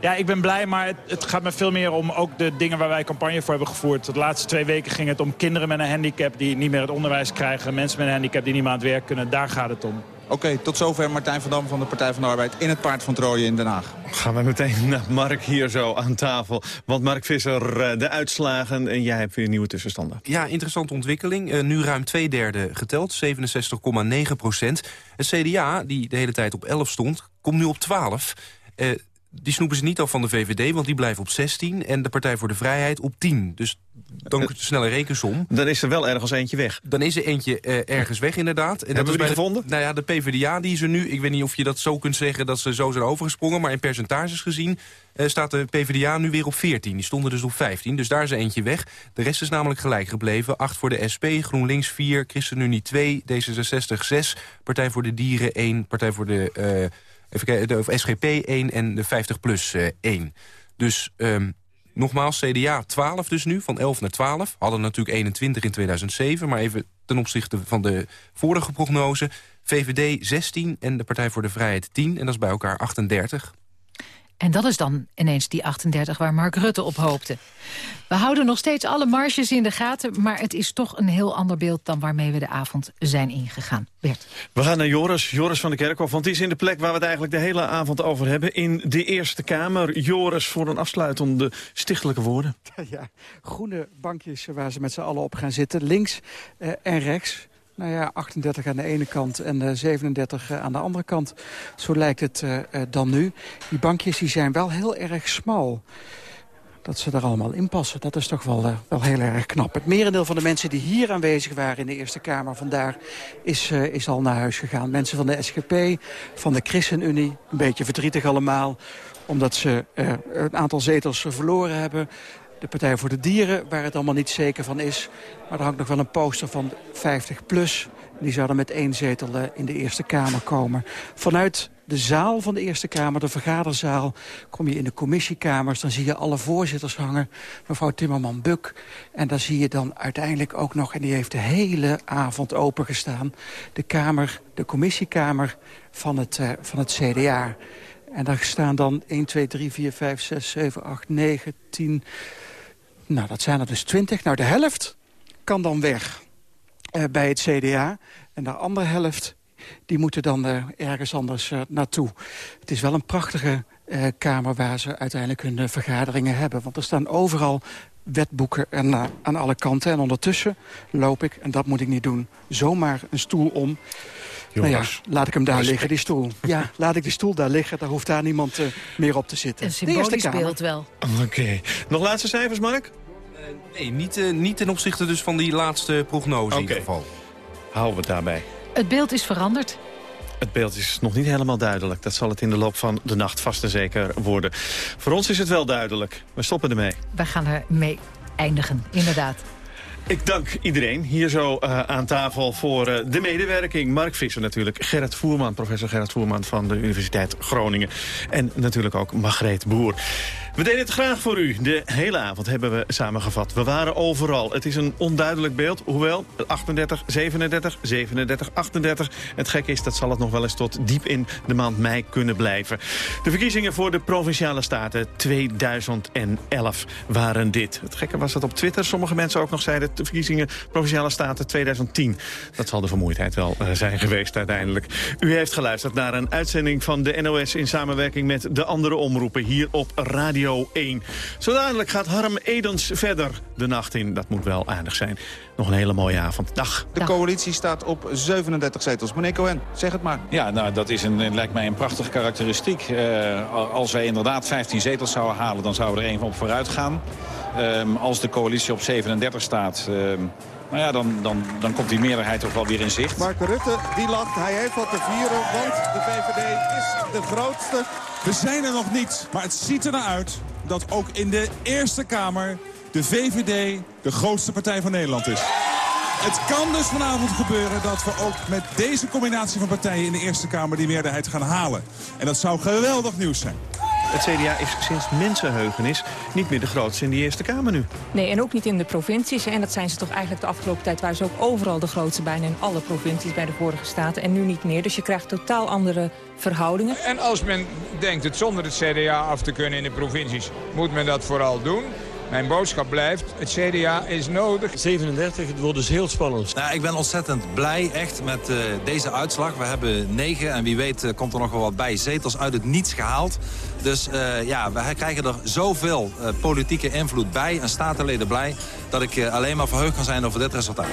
Ja, ik ben blij, maar het, het gaat me veel meer om ook de dingen waar wij campagne voor hebben gevoerd. De laatste twee weken ging het om kinderen met een handicap die niet meer het onderwijs krijgen. Mensen met een handicap die niet meer aan het werk kunnen. Daar gaat het om. Oké, tot zover Martijn van Dam van de Partij van de Arbeid... in het Paard van Trooien in Den Haag. Gaan we meteen naar Mark hier zo aan tafel. Want Mark Visser, eh, de uitslagen en jij hebt weer nieuwe tussenstanden. Ja, interessante ontwikkeling. Uh, nu ruim twee derde geteld, 67,9 procent. Het CDA, die de hele tijd op 11 stond, komt nu op 12. Uh, die snoepen ze niet af van de VVD, want die blijven op 16... en de Partij voor de Vrijheid op 10. Dus dan uh, snelle rekensom. Dan is er wel ergens eentje weg. Dan is er eentje uh, ergens weg, inderdaad. En Hebben dat we die gevonden? nou ja, de PvdA die is er nu. Ik weet niet of je dat zo kunt zeggen dat ze zo zijn overgesprongen... maar in percentages gezien uh, staat de PvdA nu weer op 14. Die stonden dus op 15, dus daar is er eentje weg. De rest is namelijk gelijk gebleven. 8 voor de SP, GroenLinks 4, ChristenUnie 2, D66 6... Partij voor de Dieren 1, Partij voor de... Even kijken, de SGP 1 en de 50PLUS 1. Eh, dus um, nogmaals, CDA 12 dus nu, van 11 naar 12. Hadden natuurlijk 21 in 2007, maar even ten opzichte van de vorige prognose. VVD 16 en de Partij voor de Vrijheid 10, en dat is bij elkaar 38. En dat is dan ineens die 38 waar Mark Rutte op hoopte. We houden nog steeds alle marges in de gaten... maar het is toch een heel ander beeld dan waarmee we de avond zijn ingegaan. Bert. We gaan naar Joris, Joris van de Kerkhof. Want die is in de plek waar we het eigenlijk de hele avond over hebben. In de Eerste Kamer. Joris, voor een afsluitende stichtelijke woorden. Ja, groene bankjes waar ze met z'n allen op gaan zitten. Links eh, en rechts. Nou ja, 38 aan de ene kant en 37 eh, aan de andere kant. Zo lijkt het uh, dan nu. Die bankjes die zijn wel heel erg smal. Dat ze er allemaal in passen, dat is toch wel, wel heel erg knap. Het merendeel van de mensen die hier aanwezig waren in de Eerste Kamer vandaag... is, is al naar huis gegaan. Mensen van de SGP, van de ChristenUnie, een beetje verdrietig allemaal omdat ze een aantal zetels verloren hebben de Partij voor de Dieren, waar het allemaal niet zeker van is. Maar er hangt nog wel een poster van 50 plus. Die zouden met één zetel eh, in de Eerste Kamer komen. Vanuit de zaal van de Eerste Kamer, de vergaderzaal... kom je in de commissiekamers, dan zie je alle voorzitters hangen. Mevrouw Timmerman-Buk. En dan zie je dan uiteindelijk ook nog... en die heeft de hele avond opengestaan... de kamer, de commissiekamer van het, uh, van het CDA. En daar staan dan 1, 2, 3, 4, 5, 6, 7, 8, 9, 10... Nou, dat zijn er dus 20. Nou, de helft kan dan weg uh, bij het CDA. En de andere helft die moeten dan uh, ergens anders uh, naartoe. Het is wel een prachtige kamer waar ze uiteindelijk hun vergaderingen hebben. Want er staan overal wetboeken en, aan alle kanten. En ondertussen loop ik, en dat moet ik niet doen, zomaar een stoel om... Nou ja, laat ik hem daar liggen, die stoel. Ja, laat ik die stoel daar liggen, daar hoeft daar niemand uh, meer op te zitten. Een symbolisch beeld wel. Oké. Okay. Nog laatste cijfers, Mark? Uh, nee, niet, uh, niet ten opzichte dus van die laatste prognose okay. in ieder geval. Houden we het daarbij. Het beeld is veranderd. Het beeld is nog niet helemaal duidelijk. Dat zal het in de loop van de nacht vast en zeker worden. Voor ons is het wel duidelijk. We stoppen ermee. We gaan ermee eindigen, inderdaad. Ik dank iedereen hier zo uh, aan tafel voor uh, de medewerking. Mark Visser natuurlijk, Gerrit Voerman, professor Gerrit Voerman van de Universiteit Groningen. En natuurlijk ook Margreet Boer. We deden het graag voor u. De hele avond hebben we samengevat. We waren overal. Het is een onduidelijk beeld. Hoewel 38, 37, 37, 38. Het gekke is, dat zal het nog wel eens tot diep in de maand mei kunnen blijven. De verkiezingen voor de Provinciale Staten 2011 waren dit. Het gekke was dat op Twitter sommige mensen ook nog zeiden... de verkiezingen Provinciale Staten 2010. Dat zal de vermoeidheid wel uh, zijn geweest uiteindelijk. U heeft geluisterd naar een uitzending van de NOS... in samenwerking met de andere omroepen hier op Radio Radio 1. Zo dadelijk gaat Harm Edens verder de nacht in. Dat moet wel aardig zijn. Nog een hele mooie avond. Dag. De coalitie staat op 37 zetels. Meneer Cohen, zeg het maar. Ja, nou, dat is een, lijkt mij een prachtige karakteristiek. Uh, als wij inderdaad 15 zetels zouden halen, dan zouden we er even op vooruit gaan. Um, als de coalitie op 37 staat... Um, nou ja, dan, dan, dan komt die meerderheid ook wel weer in zicht. Mark Rutte, die lacht. Hij heeft wat te vieren, want de VVD is de grootste. We zijn er nog niet, maar het ziet er naar uit dat ook in de Eerste Kamer de VVD de grootste partij van Nederland is. Het kan dus vanavond gebeuren dat we ook met deze combinatie van partijen in de Eerste Kamer die meerderheid gaan halen. En dat zou geweldig nieuws zijn. Het CDA is sinds mensenheugenis niet meer de grootste in de Eerste Kamer nu. Nee, en ook niet in de provincies. En dat zijn ze toch eigenlijk de afgelopen tijd... waar ze ook overal de grootste bijna in alle provincies bij de vorige staten. En nu niet meer. Dus je krijgt totaal andere verhoudingen. En als men denkt het zonder het CDA af te kunnen in de provincies... moet men dat vooral doen. Mijn boodschap blijft, het CDA is nodig. 37, het wordt dus heel spannend. Nou, ik ben ontzettend blij echt met uh, deze uitslag. We hebben negen en wie weet uh, komt er nog wel wat bij. Zetels uit het niets gehaald. Dus uh, ja, we krijgen er zoveel politieke invloed bij en statenleden blij... dat ik alleen maar verheugd kan zijn over dit resultaat.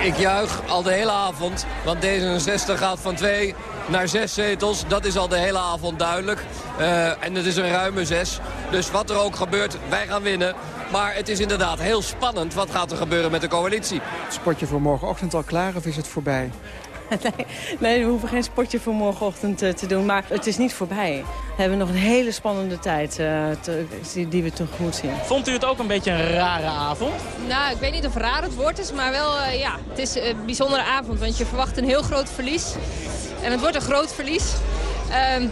Ik juich al de hele avond, want D66 gaat van twee naar zes zetels. Dat is al de hele avond duidelijk. en het is een ruime zes. Dus wat er ook gebeurt, wij gaan winnen. Maar het is inderdaad heel spannend. Wat gaat er gebeuren met de coalitie? Spotje voor morgenochtend al klaar of is het voorbij? Nee, nee, we hoeven geen spotje voor morgenochtend uh, te doen. Maar het is niet voorbij. We hebben nog een hele spannende tijd uh, te, die we tegemoet zien. Vond u het ook een beetje een rare avond? Nou, ik weet niet of raar het woord is, maar wel, uh, ja, het is een bijzondere avond. Want je verwacht een heel groot verlies. En het wordt een groot verlies. Ehm,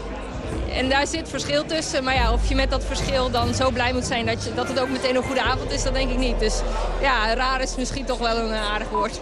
en daar zit verschil tussen. Maar ja, of je met dat verschil dan zo blij moet zijn dat, je, dat het ook meteen een goede avond is, dat denk ik niet. Dus ja, raar is misschien toch wel een aardig woord.